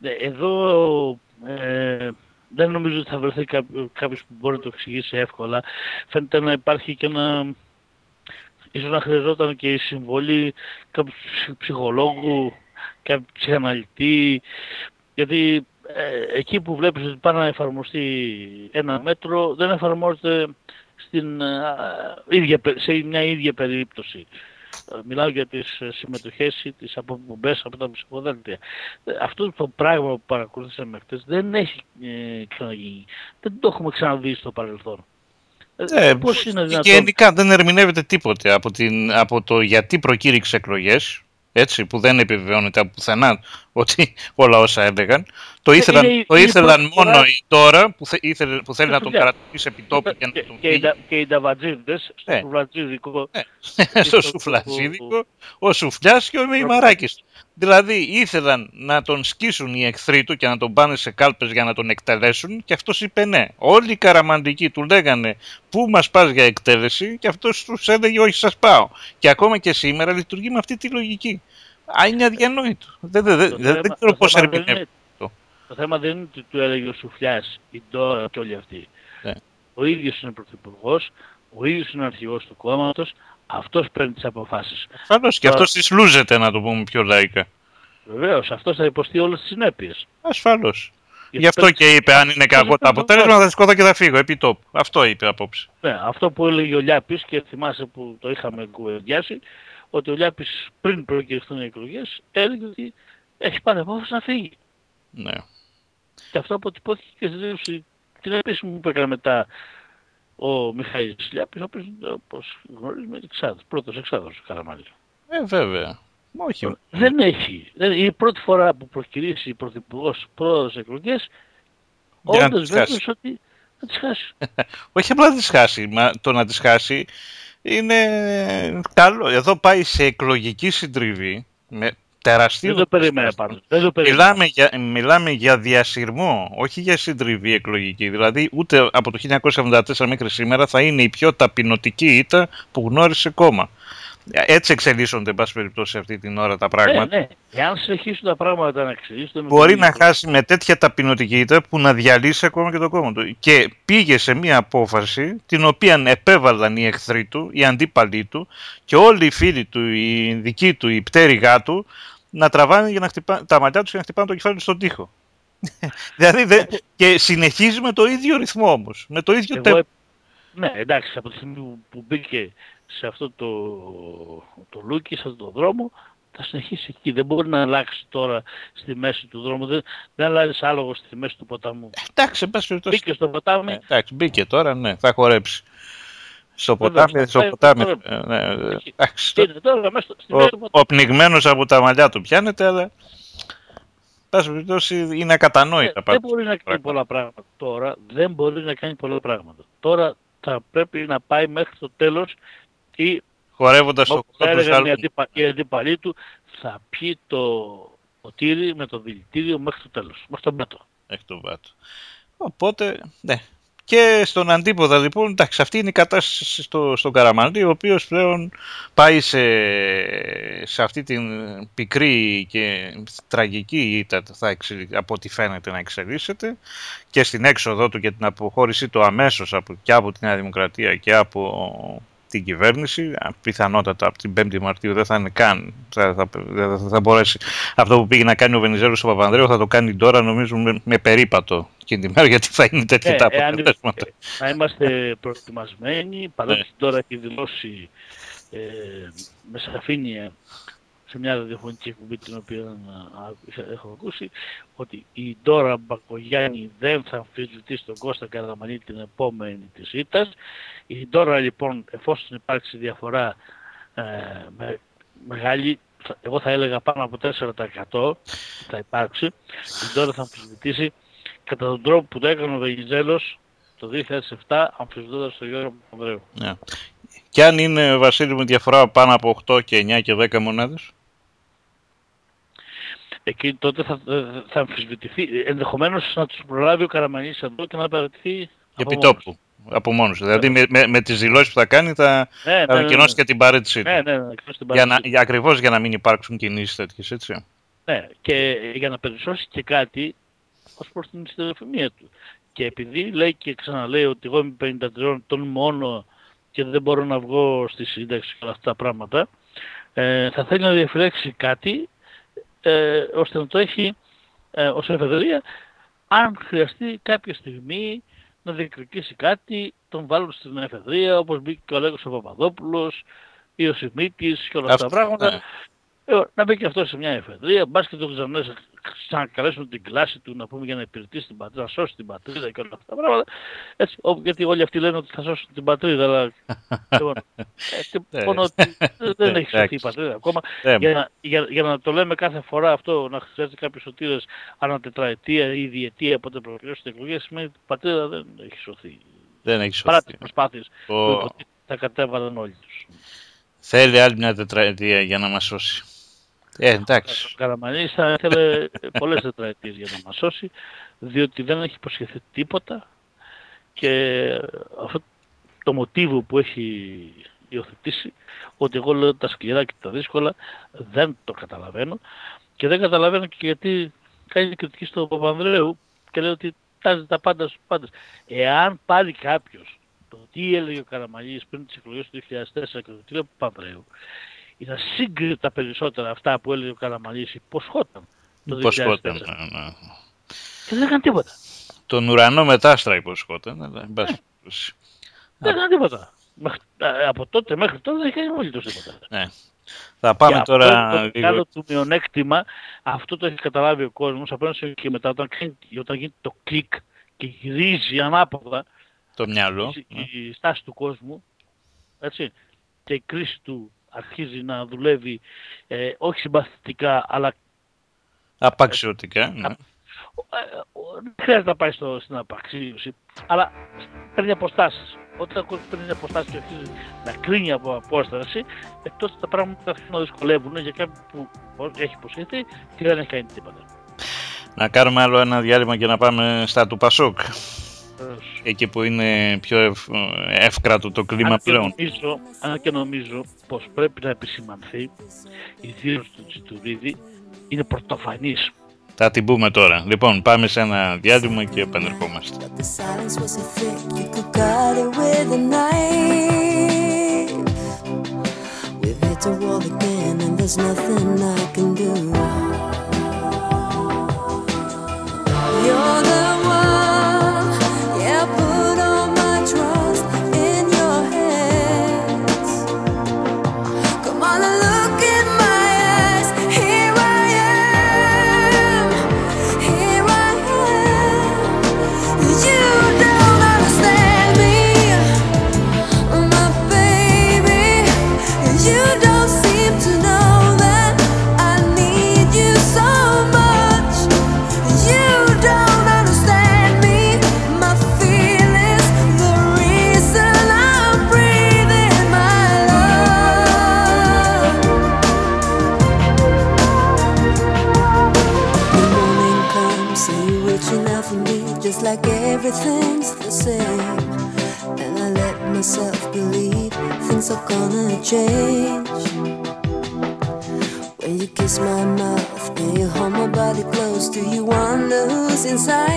Ναι, Εδώ ε, δεν νομίζω ότι θα βρεθεί κάποιο- κάποιος που μπορεί να το εξηγήσει εύκολα. Φαίνεται να υπάρχει και ένα... Ίσως να χρειαζόταν και η συμβολή κάποιου ψυχ- ψυχολόγου, κάποιου ψυχαναλυτή, γιατί ε, εκεί που βλέπεις ότι πάει να εφαρμοστεί ένα μέτρο, δεν εφαρμόζεται στην, ε, ίδια, πε- σε μια ίδια περίπτωση. Ε, Μιλάω για τις ε, συμμετοχές ή τις αποπομπές από τα ψηφοδέλτια. Ε, Αυτό το πράγμα που παρακολουθήσαμε χτες δεν έχει ε, ξαναγίνει. Δεν το έχουμε ξαναδεί στο παρελθόν. Ε, Ε, πώς είναι και δυνατόν; γενικά δεν ερμηνεύεται τίποτε από, την, από το γιατί προκήρυξε εκλογές, έτσι, που δεν επιβεβαιώνεται από πουθενά ότι όλα όσα έλεγαν. Το Ε, ήθελαν, είναι η- το είναι η ήθελαν πρώτη φορά- μόνο η τώρα που, θε, ήθελε, που θέλει να τον Παιδιά. κρατήσει επί τόπου και να και, τον και, οι, φύγει ντα- και οι νταβατζίδες στο Ε. σουβλατζίδικο στο στο- σουφλαζίδικο, ο Σουφλιάς και ο Μεϊμαράκης. Δηλαδή ήθελαν να τον σκίσουν οι εχθροί του και να τον πάνε σε κάλπες για να τον εκτελέσουν και αυτός είπε ναι. Όλοι οι καραμαντικοί του λέγανε πού μας πας για εκτέλεση και αυτός τους έλεγε όχι σας πάω. Και ακόμα και σήμερα λειτουργεί με αυτή τη λογική. Α, είναι αδιανόητο. Δεν, δεν, δεν, Το δεν θέμα- ξέρω το πώς θέμα δεν ερμηνεύει. είναι- αυτό. Το θέμα δεν είναι ότι του έλεγε ο Σουφλιάς, η Ντόρα και όλοι αυτοί. Ναι. Ο ίδιος είναι πρωθυπουργός, ο ίδιος είναι αρχηγός του κόμματος, αυτός παίρνει τις αποφάσεις. Ασφαλώς και Τώρα- αυτός τις λούζεται να το πούμε πιο λαϊκά. Βεβαίως, αυτός θα υποστεί όλες τις συνέπειες. Ασφαλώς. Γιατί Γι' αυτό παίρνει- και είπε αν είναι κακό το παίρνει αποτέλεσμα θα σηκώθω και θα φύγω επί τόπου. Αυτό είπε απόψε. Ναι, αυτό που έλεγε ο Λιάπης και θυμάσαι που το είχαμε κουβεντιάσει, ότι ο Λιάπης πριν προκυριστούν οι εκλογές έλεγε ότι έχει πάρει απόφαση να φύγει. Ναι. Και αυτό αποτυπώθηκε και στη δήλωση την επίσημη που έκανε μετά ο Μιχαήλ Λιάπης, ο οποίος όπως γνωρίζουμε είναι εξάδος, πρώτος εξάδος του Καραμάλη. Ε, βέβαια. Όχι. Δεν έχει. Δεν, είναι η πρώτη φορά που προκυρήσει πρωθυπουργός πρόεδρος εκλογές, Για να όντως τις χάσει. βέβαιος ότι θα τις χάσει. Όχι απλά να τις χάσει, μα το να τις χάσει είναι καλό. Εδώ πάει σε εκλογική συντριβή με τεραστίο... Δεν το περίμενα πάντως. Δεν το περίμενα. Μιλάμε για, μιλάμε για διασυρμό, όχι για συντριβή εκλογική. Δηλαδή, ούτε από το 1974 μέχρι σήμερα θα είναι η πιο ταπεινωτική ήττα που γνώρισε κόμμα. Έτσι εξελίσσονται, εν πάση περιπτώσει, αυτή την ώρα τα Ναι, πράγματα. ναι. Εάν συνεχίσουν τα πράγματα να εξελίσσονται... με Μπορεί τον να ίδιο χάσει με τέτοια ταπεινωτική ήττα που να διαλύσει ακόμα και το κόμμα του. Και πήγε σε μια απόφαση την οποία επέβαλαν οι εχθροί του, οι αντίπαλοι του και όλοι οι φίλοι του, οι δικοί του, οι πτέρυγά του να τραβάνε για να χτυπά, τα μαλλιά τους και να χτυπάνε το κεφάλι τους στον τοίχο. δηλαδή δεν- και συνεχίζει με το ίδιο ρυθμό όμως, με το ίδιο Εγώ, τέμπο. ναι, εντάξει, από τη στιγμή που, που μπήκε σε αυτό το, το λούκι, σε αυτό το δρόμο, θα συνεχίσει εκεί. Δεν μπορεί να αλλάξει τώρα στη μέση του δρόμου. Δεν, δεν αλλάζεις άλογο στη μέση του ποταμού. Εντάξει, εν πάση περιπτώσει. Μπήκε στο ποτάμι, Ε, εντάξει, μπήκε τώρα, ναι, θα χορέψει. Στο Βέβαια, ποτάμι, θα στο πάει- ποτάμι. τώρα- ε, ναι, ε, Εκεί. εντάξει, και είναι τώρα μέσα στο- στη μέση του ο, ποταμού. ο πνιγμένος από τα μαλλιά του πιάνεται, αλλά εν πάση περιπτώσει είναι ακατανόητα. Ε, δεν πάντως μπορεί να κάνει πράγματα. πολλά πράγματα τώρα. Δεν μπορεί να κάνει πολλά πράγματα. Τώρα θα πρέπει να πάει μέχρι το τέλος ή Χορεύοντας το όπως χώρο του έλεγαν οι, άλλου. αντίπα, οι αντίπαλοι του θα πιει το ποτήρι με το δηλητήριο μέχρι το τέλος. Μέχρι τον πέτο. Έχει τον πάτο. Οπότε, ναι. Και στον αντίποδα λοιπόν, εντάξει, αυτή είναι η κατάσταση στο, στον Καραμανλή, ο οποίος πλέον πάει σε, σε αυτή την πικρή και τραγική ήττα, θα εξελι- από ό,τι φαίνεται να εξελίσσεται, και στην έξοδό του και την αποχώρησή του αμέσως από, και από την Νέα Δημοκρατία και από την κυβέρνηση. Α, Πιθανότατα από την 5η Μαρτίου δεν θα είναι καν, θα, θα, θα, θα μπορέσει αυτό που πήγε να κάνει ο Βενιζέλος στο Παπανδρέου θα το κάνει τώρα νομίζω με, με περίπατο εκείνη τη μέρα γιατί θα είναι τέτοια Ε, τα εάν- αποτελέσματα. να είμαστε προετοιμασμένοι, παρότι Ναι. τώρα έχει δηλώσει ε, με σαφήνεια σε μια ραδιοφωνική εκπομπή την οποία α, είχα- έχω ακούσει ότι η Ντόρα Μπακογιάννη δεν θα αμφισβητήσει τον Κώστα Καραμανή την επόμενη της ήττας. Η Ντόρα λοιπόν εφόσον υπάρξει διαφορά ε, με, μεγάλη, θα- εγώ θα έλεγα πάνω από 4% θα υπάρξει, η Ντόρα θα αμφισβητήσει κατά τον τρόπο που το έκανε ο Βενιζέλος το 2007 αμφισβητώντας τον Γιώργο Παπανδρέου. Ναι. Και αν είναι Βασίλη με διαφορά πάνω από 8 και 9 και 10 μονάδες; Εκεί τότε θα, θα αμφισβητηθεί, ενδεχομένως να τους προλάβει ο Καραμανής εδώ και να παρατηθεί από Επί μόνος. τόπου. Από μόνος. του. Δηλαδή με, με, με τις δηλώσεις που θα κάνει θα, Ναι, θα ναι, ναι, ανακοινώσει και την παρέτησή του. ναι, ναι, ναι, ναι, στην Για να, παράτηση. για, ακριβώς για να μην υπάρξουν κινήσεις τέτοιες, έτσι. Ναι, και για να περισσώσει και κάτι ως προς την ιστεροφημία του. Και επειδή λέει και ξαναλέει ότι εγώ είμαι 53 ετών μόνο και δεν μπορώ να βγω στη σύνταξη και όλα αυτά τα πράγματα, ε, θα θέλει να διαφυλάξει κάτι ε, ώστε να το έχει ε, ως εφεδρεία αν χρειαστεί κάποια στιγμή να διεκδικήσει κάτι, τον βάλουν στην εφεδρεία όπως μπήκε και ο Αλέκος ο Παπαδόπουλος ή ο Σιμίτης και όλα αυτά τα Αυτό, πράγματα. ναι. Ε, να μπει και αυτό σε μια εφεδρεία, μπας και τον ξαναλέσει, ξανακαλέσουν την κλάση του να πούμε για να υπηρετήσει την πατρίδα, να σώσει την πατρίδα και όλα αυτά τα πράγματα. Έτσι, όπου, γιατί όλοι αυτοί λένε ότι θα σώσουν την πατρίδα, αλλά λοιπόν, ε, και Ναι. μόνο ότι δεν έχει σωθεί η Εντάξει. πατρίδα ακόμα. Ναι, Για να, για, για να το λέμε κάθε φορά αυτό, να χρειάζεται κάποιες σωτήρες ανά τετραετία ή διετία, πότε προκυρώσει την εκλογή, σημαίνει ότι η πατρίδα δεν έχει σωθεί. δεν έχει Παρά σωθεί. τις προσπάθειες που Ο- υποτίθεται τα κατέβαλαν όλοι τους. Θέλει άλλη μια τετραετία για να μας σώσει. Ε, εντάξει. Ο Καραμανής θα ήθελε πολλές τετραετίες για να μας σώσει, διότι δεν έχει υποσχεθεί τίποτα και αυτό το μοτίβο που έχει υιοθετήσει, ότι εγώ λέω τα σκληρά και τα δύσκολα, δεν το καταλαβαίνω και δεν καταλαβαίνω και γιατί κάνει κριτική στο Παπανδρέου και λέει ότι τάζει τα πάντα στους πάντες. Εάν πάρει κάποιος το τι έλεγε ο Καραμανής πριν τις εκλογές του 2004 και το τι λέει ο Παπανδρέου, ήταν σύγκριτα περισσότερα αυτά που έλεγε ο Καραμανής υποσχόταν το 2004 Υποσχόταν. ναι, ναι. και δεν έκανε τίποτα. Τον ουρανό μετάστρα υποσχόταν, αλλά εν πάση περιπτώσει. Δεν έκανε τίποτα. Μέχρι, α, από τότε μέχρι τώρα δεν έκανε όλοι τόσο τίποτα. Ναι. Θα πάμε και τώρα αυτό το λίγο. μεγάλο του μειονέκτημα, αυτό το έχει καταλάβει ο κόσμος απέναντι και μετά όταν, κάνει, όταν γίνει το κλικ και γυρίζει ανάποδα Το μυαλό. η, ναι. η στάση του κόσμου, έτσι, και η κρίση του αρχίζει να δουλεύει ε, όχι συμπαθητικά αλλά Απαξιωτικά. ναι. Ε, δεν χρειάζεται να πάει στο, στην απαξίωση, αλλά παίρνει αποστάσεις. Όταν ο κόσμος παίρνει αποστάσεις και αρχίζει να κρίνει από απόσταση, ε, τότε τα πράγματα αρχίζουν να δυσκολεύουν για κάποιον που έχει υποσχεθεί και δεν έχει κάνει τίποτα. Να κάνουμε άλλο ένα διάλειμμα και να πάμε στα του Πασόκ. Βεβαίως. Εκεί που είναι πιο ευ, εύκρατο το κλίμα Αν και, πλέον. νομίζω, αν και νομίζω πως πρέπει να επισημανθεί η δήλωση του Τσιτουρίδη είναι πρωτοφανής. Θα την πούμε τώρα. Λοιπόν, πάμε σε ένα διάλειμμα και επανερχόμαστε. The silence was so thick you could cut it with a knife. We've hit a wall again, and there's nothing I can do. Gonna change. When you kiss my mouth and you hold my body close, do you wonder who's inside?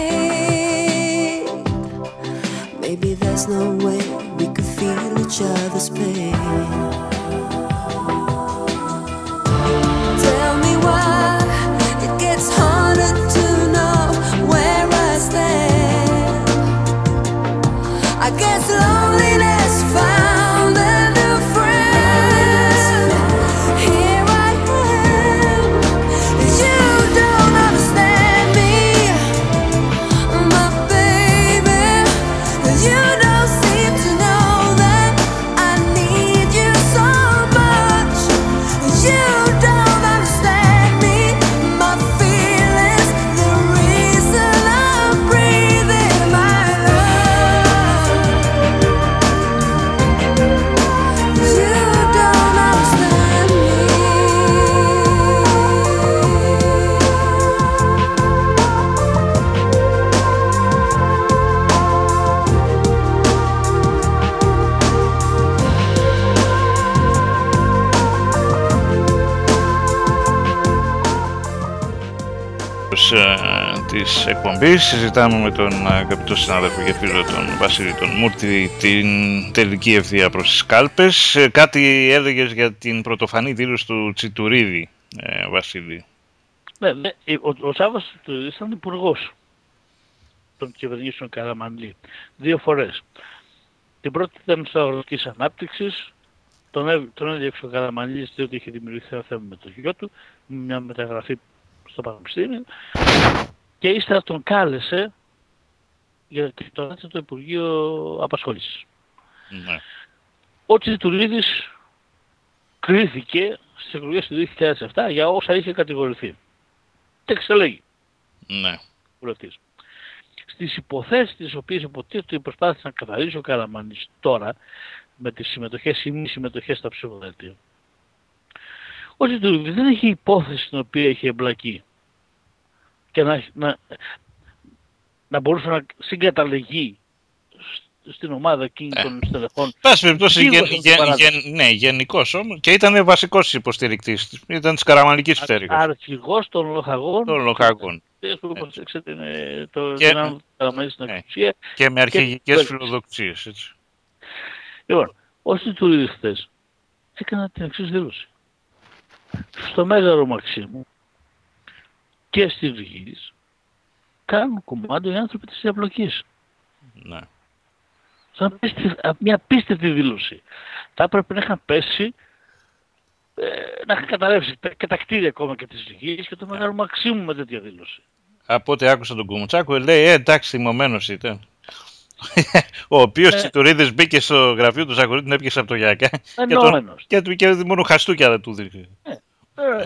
Maybe there's no way we could feel each other's pain. Της εκπομπής συζητάμε με τον ε, αγαπητό συνάδελφο και φίλο τον Βασίλη τον Μούρτη την τελική ευθεία προς τις κάλπες. Ε, Κάτι έλεγες για την πρωτοφανή δήλωση του Τσιτουρίδη, ε, Βασίλη. Ναι, ναι, ε, ο, ο Σάββας του ήταν υπουργός των κυβερνήσεων Καραμανλή. Δύο φορές. Την πρώτη ήταν στα αγροτικής ανάπτυξης. Τον, έβ- τον έδιωξε ο Καραμανλής διότι είχε δημιουργηθεί ένα θέμα με το γιο του, μια μεταγραφή στο Πανεπιστήμιο. Και ύστερα τον κάλεσε για και τον έθεσε το Υπουργείο Απασχόλησης. Ναι. Ο Τσιτουλίδης κρίθηκε στις εκλογές του 2007 για όσα είχε κατηγορηθεί. Και εξελέγει ναι. βουλευτής. Στις υποθέσεις τις οποίες υποτίθεται ότι προσπάθησε να καθαρίσει ο Καραμανής τώρα με τις συμμετοχές ή μη συμμετοχές στα ψηφοδέλτια. Ο Τσιτουλίδης δεν έχει υπόθεση στην οποία έχει εμπλακεί και να, να, να μπορούσε να συγκαταλεγεί σ- στην ομάδα εκείνη Ε. των στελεχών Πάση περιπτώσει, Σίγουρα γεν, θα το γεν, παράδειγμα. γεν, ναι, γενικός όμως και ήταν βασικός υποστηρικτής. Ήταν της καραμανικής πτέρυγας. αρχηγός των λοχαγών Των λοχαγών. που υποστήριξε την, ε, το Και- δυνάμει του Καραμανή στην ναι. εξουσία. Και με αρχηγικές και- φιλοδοξίες. Έτσι. Λοιπόν, ο Τσιτουλίδης χθες έκανε την εξής δήλωση. Στο Μέγαρο Μαξίμου και στη Βυγής κάνουν κομμάτι οι άνθρωποι της διαπλοκής. Ναι. Σαν απίστευτη- α, μια απίστευτη δήλωση. Θα έπρεπε να είχαν πέσει ε, να είχαν καταρρεύσει τα- και τα κτίρια ακόμα και της Βυγής και το Μέγαρο Μαξίμου με τέτοια δήλωση. Από ό,τι άκουσα τον Κουμουτσάκο, λέει, ε, εντάξει, θυμωμένος ήταν. Ο οποίος Ε. Τσιτουρίδης μπήκε στο γραφείο του Ζακουρί, την έπιασε από το γιακά και, τον, Εννοημένος. και, του- και μόνο χαστούκια δεν του δείχνει. Ε,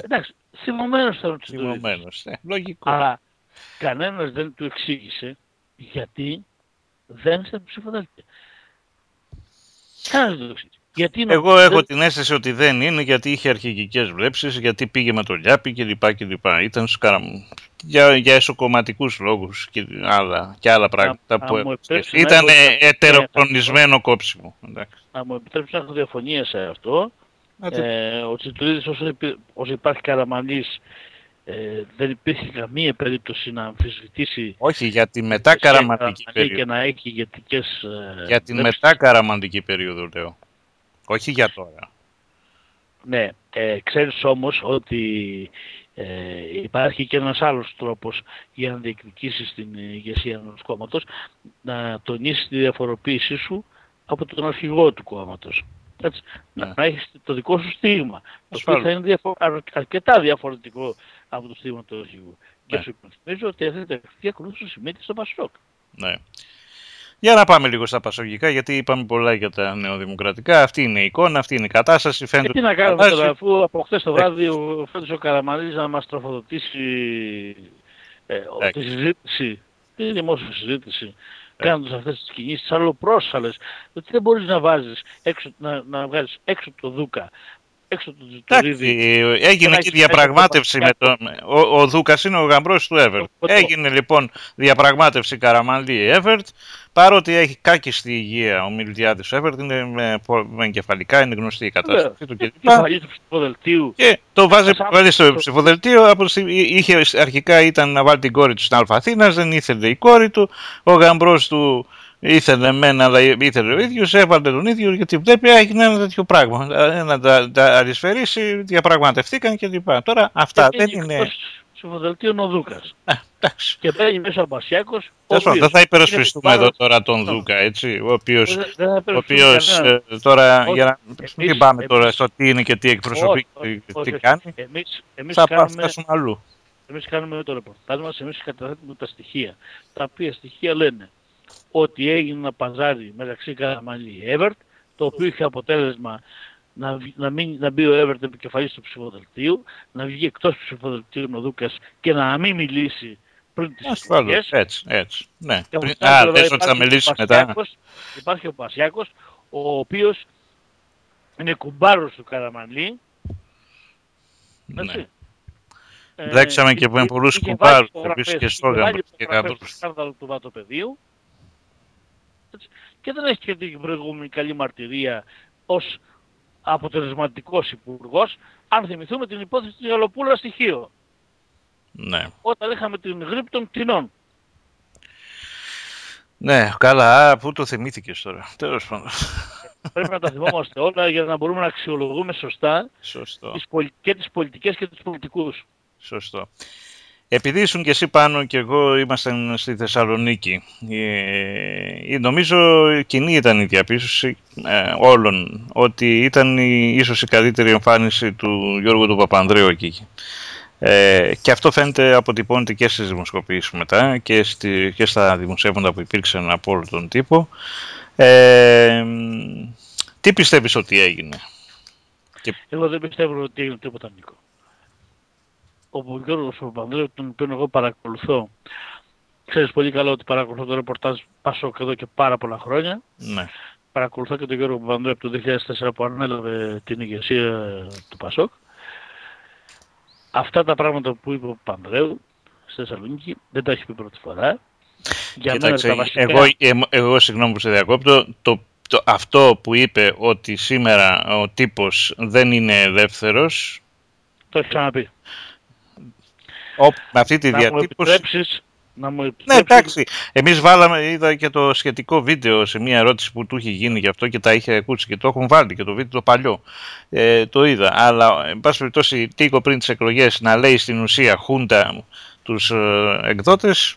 εντάξει, θυμωμένος ήταν ο Τσιτουλίδης. Θυμωμένος. Ε, λογικό. Αλλά κανένας δεν του εξήγησε γιατί δεν είσαι ψηφοδέλτια. Κανένας δεν του εξήγησε. Γιατί είναι Εγώ δεν- έχω την αίσθηση ότι δεν είναι γιατί είχε αρχηγικές βλέψεις, γιατί πήγε με τον Λιάπη κλπ. κλπ. Ήταν σκαρα... για, για εσωκομματικούς λόγους και άλλα, και άλλα πράγματα να που μου έβρισκε. επιτρέψεις να Ήταν έχω διαφωνία ετεροχρονισμένο κόψιμο. Εντάξει. Να μου επιτρέψεις να έχω διαφωνία σε αυτό. Να το- Ε, ο Τσιτουλίδης όσο, υπή- όσο υπάρχει Καραμανής ε, δεν υπήρχε καμία περίπτωση να αμφισβητήσει Όχι, για τη μετά το σχέδιο καραμαντική Καραμανλή και περίοδο. να έχει ηγετικές ε, Για την βλέψεις. μετά καραμαντική περίοδο λέω. Όχι για τώρα. Ναι, ε, ξέρεις όμως ότι ε, υπάρχει και ένας άλλος τρόπος για να διεκδικήσεις την ηγεσία ενός κόμματος, να τονίσεις τη διαφοροποίησή σου από τον αρχηγό του κόμματος. Έτσι, Ναι. να, να έχεις το δικό σου στίγμα, το οποίο Ασφάλως. θα είναι διαφο- αρ- αρκετά διαφορετικό από το στίγμα του αρχηγού. Και Ναι. σου υπενθυμίζω ότι αυτή την αρχική ακολούθησε ο Σιμίτης στο Πασόκ. Ναι. Για να πάμε λίγο στα πασογικά, γιατί είπαμε πολλά για τα νεοδημοκρατικά. Αυτή είναι η εικόνα, αυτή είναι η κατάσταση. Και Φαίνεται τι να ότι κάνουμε αλλάζει. τώρα, αφού από χθες το βράδυ ο Φέντος ο Καραμανής να μας τροφοδοτήσει ε, ο- τη Εντάξει. συζήτηση, τη δημόσια συζήτηση, κάνοντας αυτές τις κινήσεις αλλοπρόσαλες, ότι δεν μπορείς να βάζεις έξω, να, να βγάλεις έξω το Δούκα, έξω του Εντάξει, Τζιτορίδη. έγινε να και έχει διαπραγμάτευση με πάει τον. Ο, ο Δούκας είναι ο γαμπρός του Εύερτ. Ποτέ. Έγινε λοιπόν διαπραγμάτευση Καραμαλή Εύερτ. Παρότι έχει κάκιστη υγεία ο Μιλτιάδης Εύερτ, είναι με, πο- με εγκεφαλικά, είναι γνωστή η κατάστασή του κλπ. Κεφαλή του ψηφοδελτίου. Και το βάζει Μέσα βάλει στο από- ψηφοδελτίο. Από τη στιγμή- είχε, αρχικά ήταν να βάλει την κόρη του στην Αλφαθήνα, δεν ήθελε η κόρη του. Ο γαμπρός του ήθελε εμένα, αλλά ήθελε ο ίδιος. Έβαλε τον ίδιο γιατί βλέπει έγινε ένα τέτοιο πράγμα. Ε, Να τα, τα αρισφερήσει, διαπραγματευτήκαν κλπ. Τώρα αυτά Και δεν βγαίνει είναι. εκτός ψηφοδελτίων ο Δούκας. Α, εντάξει. Και μπαίνει μέσα ο Μπασιάκος. ο Τέλος πάντων, οποίος Δεν θα υπερασπιστούμε είναι εδώ τώρα τον Ναι. Δούκα, έτσι, ο οποίος, Δεν- δεν θα ο υπερασπιστούμε οποίος κανέναν. ε, τώρα, Όχι. για να Εμείς- μην πάμε τώρα εμείς- στο τι είναι και τι εκπροσωπεί Όχι, και όχι, τι όχι. κάνει, Εμείς, εμείς, θα κάνουμε, φτάσουμε αλλού. εμείς κάνουμε το ρεπορτάζ μας, εμείς καταθέτουμε τα στοιχεία. Τα οποία στοιχεία λένε ότι έγινε ένα παζάρι μεταξύ Καραμαλή και Εύερτ, το οποίο είχε αποτέλεσμα να, βγει- να, μην, να μπει ο Εύερτ επικεφαλής του ψηφοδελτίου, να βγει εκτός ψηφοδελτίου ο Δούκας και να μην μιλήσει πριν τις Ασφαλώς, εκλογές. έτσι, έτσι. Ναι. Και από Πριν- την άλλη Α, πλευρά θες ότι θα υπάρχει ο μιλήσει μετά; Πασιάκος- Υπάρχει ο Πασιάκος, ο οποίος είναι κουμπάρος του Καραμανλή. Ναι. Έτσι. Ε, Μπλέξαμε και με είχε- πολλούς είχε κουμπάρους, βάλει επίσης υπογραφές- και είχε στο γαμπρό βάλει και υπογραφές γαμπρούς. στο σκάνδαλο του βατοπεδίου. Έτσι. Και δεν έχει και την προηγούμενη καλή μαρτυρία ως αποτελεσματικός υπουργός, αν θυμηθούμε την υπόθεση της Γαλοπούλα στοιχείο, Ναι. όταν είχαμε την γρήπη των κτηνών. Ναι, καλά, α, πού το θυμήθηκες τώρα. Τέλος πάντων. Πρέπει να τα θυμόμαστε όλα για να μπορούμε να αξιολογούμε σωστά Σωστό. τις πολι- και τις πολιτικές και τους πολιτικούς. Σωστό. Επειδή ήσουν και εσύ πάνω και εγώ ήμασταν στη Θεσσαλονίκη, ε, νομίζω κοινή ήταν η διαπίστωση ε, όλων ότι ήταν η, ίσως η καλύτερη εμφάνιση του Γιώργου του Παπανδρέου εκεί. Ε, και αυτό φαίνεται αποτυπώνεται και στις δημοσκοπήσεις μετά και, στη, και στα δημοσιεύματα που υπήρξαν από όλο τον τύπο. Ε, τι πιστεύεις ότι έγινε; Εγώ δεν πιστεύω ότι έγινε τίποτα Νίκο. Ο Γιώργος Παπανδρέου, τον οποίο εγώ παρακολουθώ, ξέρεις πολύ καλά ότι παρακολουθώ το ρεπορτάζ Πασόκ εδώ και πάρα πολλά χρόνια. Ναι. Παρακολουθώ και τον Γιώργο Παπανδρέου από το 2004 που ανέλαβε την ηγεσία του Πασόκ. Αυτά τα πράγματα που είπε ο Παπανδρέου στη Θεσσαλονίκη δεν τα έχει πει πρώτη φορά. Για μένα Κοίταξε, τα βασικά... εγώ, εμ- εγώ συγγνώμη που σε διακόπτω, το, το, αυτό που είπε ότι σήμερα ο τύπος δεν είναι ελεύθερος, Το έχει ξαναπεί. Ο, με αυτή τη Να μου διατύπωση... επιτρέψεις να μου Ναι, επιτρέψεις εντάξει. Εμείς βάλαμε, είδα και το σχετικό βίντεο σε μια ερώτηση που του είχε γίνει γι' αυτό και τα είχε ακούσει και το έχουν βάλει και το βίντεο το παλιό. Ε, το είδα. Αλλά, εν πάση περιπτώσει, Τίκο πριν τις εκλογές να λέει στην ουσία χούντα τους ε, εκδότες.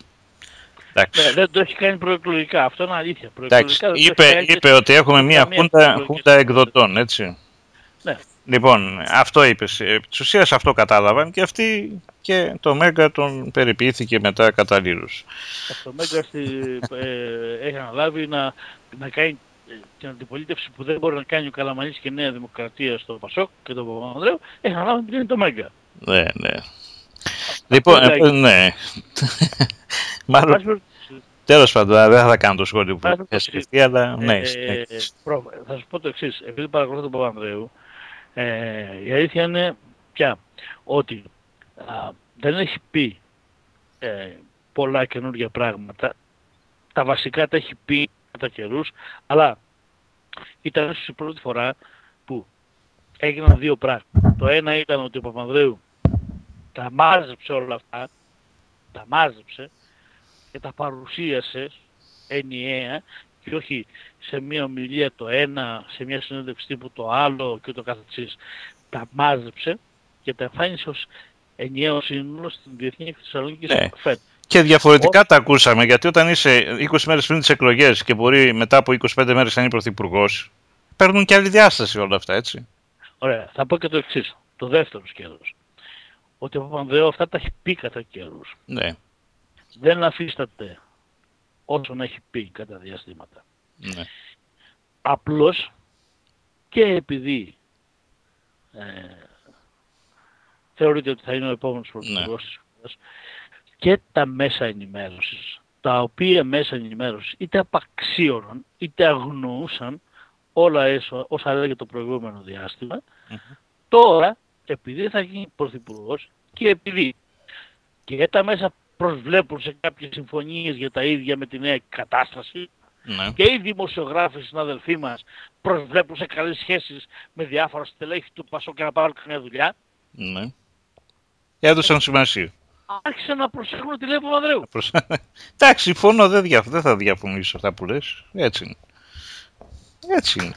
Εντάξει. Ναι, δεν το έχει κάνει προεκλογικά. Αυτό είναι αλήθεια. Εντάξει, Προεκλογικά δεν το έχει είπε, κάνει είπε ότι έχουμε μια καμία χούντα, προεκλογική χούντα εκδοτών, έτσι. Ναι. Λοιπόν, αυτό είπες. Επί της ουσίας αυτό κατάλαβαν και αυτοί και το Μέγκα τον περιποιήθηκε μετά καταλήλους. Το Μέγκα στη- ε, έχει αναλάβει να, να κάνει ε, την αντιπολίτευση που δεν μπορεί να κάνει ο Καλαμανής και η Νέα Δημοκρατία στο Πασόκ και τον Παπανδρέου, έχει αναλάβει να την κάνει το Μέγκα. Ναι, ναι. Λοιπόν, ε, λέγεται. ναι. Μάλλον, Πάση περιπτώσει, τέλος πάντων, δεν θα κάνω το σχόλιο που Πάση έχεις σκεφτεί, αλλά ναι. ε, συνέχισε. προ- θα σου πω το εξής, επειδή παρακολουθώ τον Παπανδρέου, ε, η αλήθεια είναι πια ότι α, δεν έχει πει ε, πολλά καινούργια πράγματα. Τα βασικά τα έχει πει κατά καιρούς, αλλά ήταν ίσως η πρώτη φορά που έγιναν δύο πράγματα. Το ένα ήταν ότι ο Παπανδρέου τα μάζεψε όλα αυτά, τα μάζεψε και τα παρουσίασε ενιαία και όχι σε μια ομιλία το ένα, σε μια συνέντευξη τύπου το άλλο και το καθεξής. Τα μάζεψε και τα εμφάνισε ως ενιαίος σύνολος στην Διεθνή Έκθεση Θεσσαλονίκης Ναι. φέτος. Και διαφορετικά τα ακούσαμε, γιατί όταν είσαι 20 μέρες πριν τις εκλογές και μπορεί μετά από 25 μέρες να είναι πρωθυπουργός, παίρνουν και άλλη διάσταση όλα αυτά, έτσι. Ωραία. Θα πω και το εξής. Το δεύτερο σκέλος. Ότι ο Παπανδρέου αυτά τα έχει πει κατά καιρούς. Ναι, Δεν αφίσταται όσον έχει πει κατά διαστήματα. ναι. Απλώς και επειδή ε, θεωρείται ότι θα είναι ο επόμενος πρωθυπουργός της χώρας και τα μέσα ενημέρωσης, τα οποία μέσα ενημέρωσης είτε απαξίωναν είτε αγνοούσαν όλα έσω, όσα έλεγε το προηγούμενο διάστημα, Μμμ. το Τώρα, επειδή θα γίνει πρωθυπουργός και επειδή και τα μέσα προσβλέπουν σε κάποιες συμφωνίες για τα ίδια με τη νέα κατάσταση Ναι. και οι δημοσιογράφοι συναδελφοί μας προσβλέπουν σε καλές σχέσεις με διάφορα στελέχη του Πασό και να πάρουν καμιά δουλειά, ναι. Έδωσαν σημασία. άρχισαν να προσέχουν τη Λέβη Παπανδρέου. Προς- Εντάξει, συμφωνώ, δεν, δια... δεν θα διαφωνήσω σε αυτά που λες. Έτσι είναι. Έτσι είναι.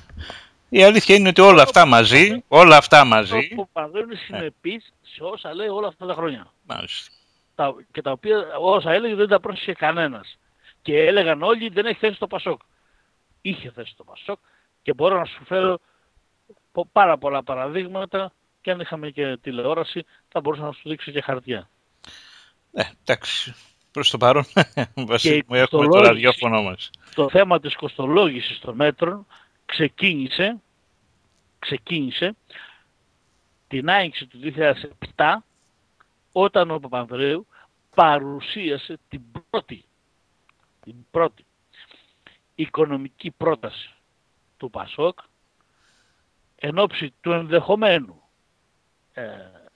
Η αλήθεια είναι ότι όλα αυτά μαζί, όλα αυτά μαζί, Ο Παπανδρέου είναι συνεπής σε όσα λέει όλα αυτά τα χρόνια. μάλιστα. τα, και τα οποία όσα έλεγε δεν τα πρόσεχε κανένας. Και έλεγαν όλοι δεν έχει θέση στο Πασόκ. Είχε θέση στο Πασόκ και μπορώ να σου φέρω πο- πάρα πολλά παραδείγματα και αν είχαμε και τηλεόραση θα μπορούσα να σου δείξω και χαρτιά. Ε, εντάξει. Προς το παρόν, Βασίλη μου, έχουμε το κοστολόγηση. ραδιόφωνο μας. Το θέμα της κοστολόγησης των μέτρων ξεκίνησε, ξεκίνησε την άνοιξη του 2007 όταν ο Παπανδρέου παρουσίασε την πρώτη, την πρώτη οικονομική πρόταση του Πασόκ εν ώψη του ενδεχομένου ε,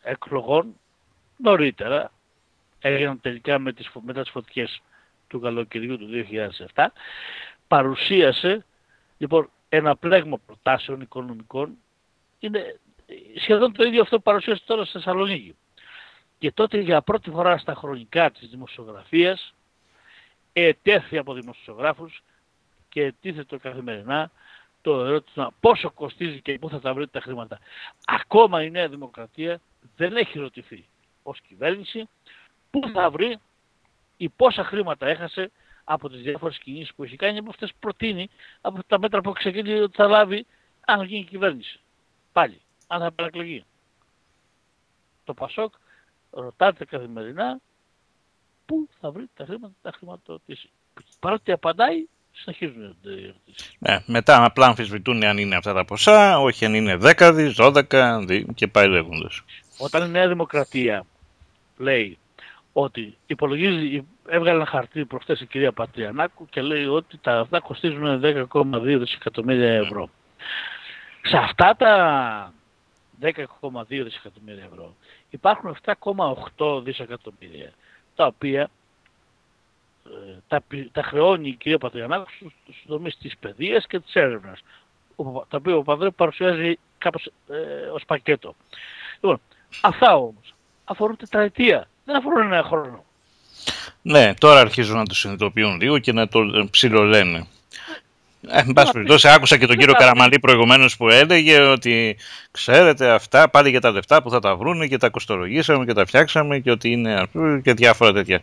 εκλογών νωρίτερα. Έγιναν τελικά με τις, φω- μετά τις φωτιές του καλοκαιριού του 2007 παρουσίασε λοιπόν ένα πλέγμα προτάσεων οικονομικών. Είναι σχεδόν το ίδιο αυτό που παρουσίασε τώρα στη Θεσσαλονίκη. Και τότε για πρώτη φορά στα χρονικά της δημοσιογραφίας ετέθη από δημοσιογράφους και τίθετο καθημερινά το ερώτημα πόσο κοστίζει και πού θα τα βρείτε τα χρήματα. Ακόμα η Νέα Δημοκρατία δεν έχει ρωτηθεί ως κυβέρνηση πού θα βρει ή πόσα χρήματα έχασε από τις διάφορες κινήσεις που έχει κάνει από αυτές που προτείνει από τα μέτρα που ξεκίνησε ότι θα λάβει αν γίνει κυβέρνηση. Πάλι, αν θα παρακλογεί. Το Πασόκ ρωτάτε καθημερινά πού θα βρει τα χρήματα τα χρηματοδοτήσει. Παρότι απαντάει, συνεχίζουν οι ερωτήσεις. Ναι, μετά απλά αμφισβητούν αν είναι αυτά τα ποσά, όχι αν είναι 10 δις, 12 δι και πάει λέγοντας. Όταν η Νέα Δημοκρατία λέει ότι υπολογίζει, έβγαλε ένα χαρτί προχτές η κυρία Πατριανάκου και λέει ότι τα αυτά κοστίζουν 10,2 δισεκατομμύρια ευρώ. Σε αυτά τα 10,2 δισεκατομμύρια ευρώ υπάρχουν 7,8 δισεκατομμύρια τα οποία ε, τα, πι- τα χρεώνει η κυρία Πατριανάκου στους, στους τομείς της παιδείας και της έρευνας ο Παπα- τα οποία ο Παπανδρέου παρουσιάζει κάπως ε, ως πακέτο. Λοιπόν, αυτά όμως αφορούν τετραετία, δεν αφορούν ένα χρόνο. Ναι, τώρα αρχίζουν να το συνειδητοποιούν λίγο και να το ε, ψιλολένε. Ε, εν πάση περιπτώσει, άκουσα και τον κύριο Καραμαλή προηγουμένως που έλεγε ότι ξέρετε αυτά πάλι για τα λεφτά που θα τα βρούνε και τα κοστολογήσαμε και τα φτιάξαμε και ότι είναι αυτό και διάφορα τέτοια.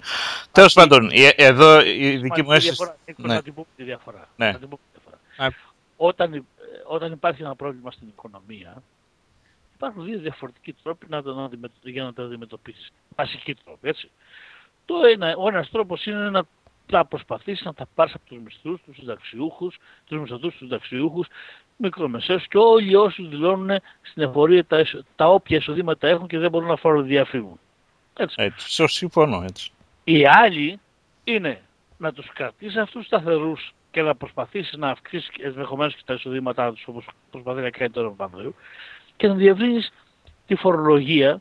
Τέλος πάντων, ε, εδώ η δική μου Σημαντική αίσθηση. διαφορά. Νίκο, Ναι. Να την πούμε τη διαφορά. Ναι. Να την πούμε τη διαφορά. Α. Όταν, υ- ε, όταν υπάρχει ένα πρόβλημα στην οικονομία, υπάρχουν δύο διαφορετικοί τρόποι να το, να αντιμετω- για να το αντιμετωπίσεις. Βασικοί τρόποι, έτσι. Το ένα, ο ένας τρόπος είναι να τα προσπαθήσεις να τα πάρεις από τους μισθούς, τους συνταξιούχους, τους μισθωτούς, τους συνταξιούχους, μικρομεσαίους και όλοι όσοι δηλώνουν στην εφορία τα, εισο- τα όποια εισοδήματα έχουν και δεν μπορούν να φοροδιαφύγουν. Έτσι. Έτσι, σω συμφωνώ έτσι. Οι άλλοι είναι να τους κρατήσεις αυτούς σταθερούς και να προσπαθήσεις να αυξήσεις ενδεχομένως και τα εισοδήματά τους όπως προσπαθεί να κάνει τώρα ο Παπανδρέου και να διευρύνεις τη φορολογία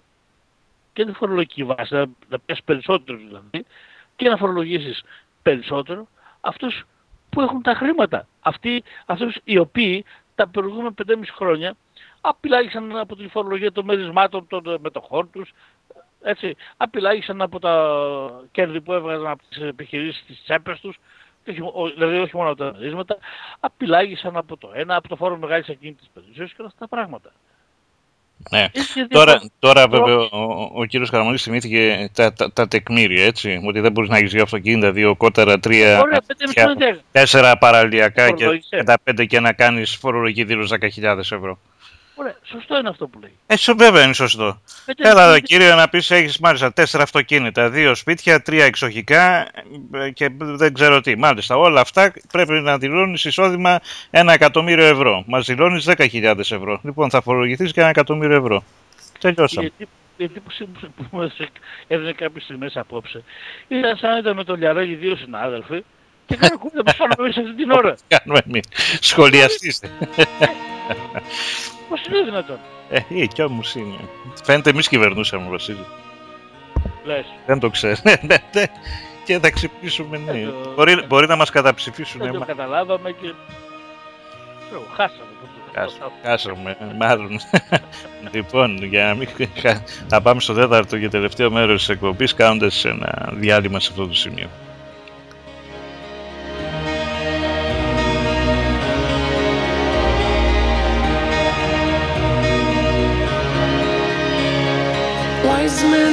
και τη φορολογική βάση, να, να πιάσεις περισσότερους δηλαδή και να φορολογήσεις περισσότερο αυτούς που έχουν τα χρήματα. Αυτοί, αυτούς οι οποίοι τα προηγούμενα 5,5 χρόνια απειλάγησαν από τη φορολογία των μερισμάτων των μετοχών τους, έτσι, απειλάγησαν από τα κέρδη που έβγαζαν από τις επιχειρήσεις της τσέπες τους, και όχι, ο- δηλαδή όχι μόνο από τα μερίσματα, απειλάγησαν από το ένα, από το φόρο μεγάλης ακίνητης περιουσίας και όλα αυτά τα πράγματα. Ναι. Έτσι, Τώρα, διαφορά- τώρα βέβαια ο, ο, ο κύριος Καραμαλής θυμήθηκε τα, τα, τα τεκμήρια, έτσι, ότι δεν μπορείς να έχεις δύο αυτοκίνητα, δύο κότερα, τρία, Ωραία, πέντε μισό φτιά- δεν τέσσερα παραλιακά και, Φορολογήσε. και τα πέντε και να κάνεις φορολογική δήλωση 10.000 ευρώ. Ωραία, σωστό είναι αυτό που λέει. Έτσι βέβαια είναι σωστό. Πέντε Έλα μισό εδώ κύριε να πεις έχεις μάλιστα τέσσερα αυτοκίνητα, δύο σπίτια, τρία εξοχικά ε, και δεν ξέρω τι. Μάλιστα όλα αυτά πρέπει να δηλώνεις εισόδημα ένα εκατομμύριο ευρώ. Μας δηλώνεις 10.000 ευρώ. Λοιπόν θα φορολογηθείς και ένα εκατομμύριο ευρώ. Τελειώσαμε. Η εντύπωση- η εντύπωση που- που μου έδωσε- έδινε κάποιες στιγμές απόψε ήταν σαν να ήταν με τον Λιαρέλη δύο συνάδελφοι και κάνουν κούβια που πάνω μέσα αυτή την ώρα. Κάνουμε εμείς. Σχολιαστήστε. Πώς είναι δυνατόν; Ε, ή κι όμως είναι. Φαίνεται εμείς κυβερνούσαμε, Βασίλη. Λες. Δεν το ξέρω. Ναι, ναι, ναι. Και θα ξυπνήσουμε, ναι. Ε, το- Μπορεί, μπορεί να μας καταψηφίσουν. Δεν το εμά. καταλάβαμε και... Ξέρω, χάσαμε. Χάσαμε, χάσαμε, μάλλον. λοιπόν, για να μην χα- θα πάμε στο τέταρτο και τελευταίο μέρος της εκπομπής κάνοντας ένα διάλειμμα σε αυτό το σημείο.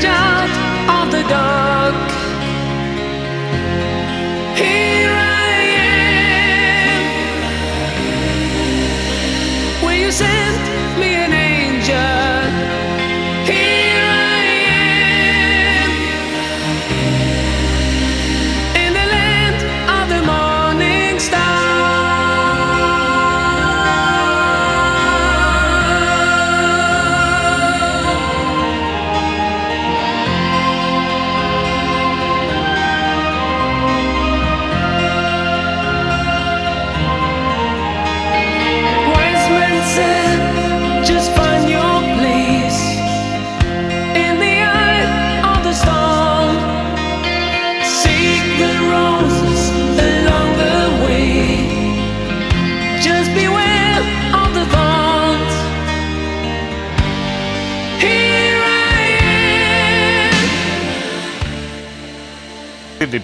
passage out of the dark. Here I am. Will you send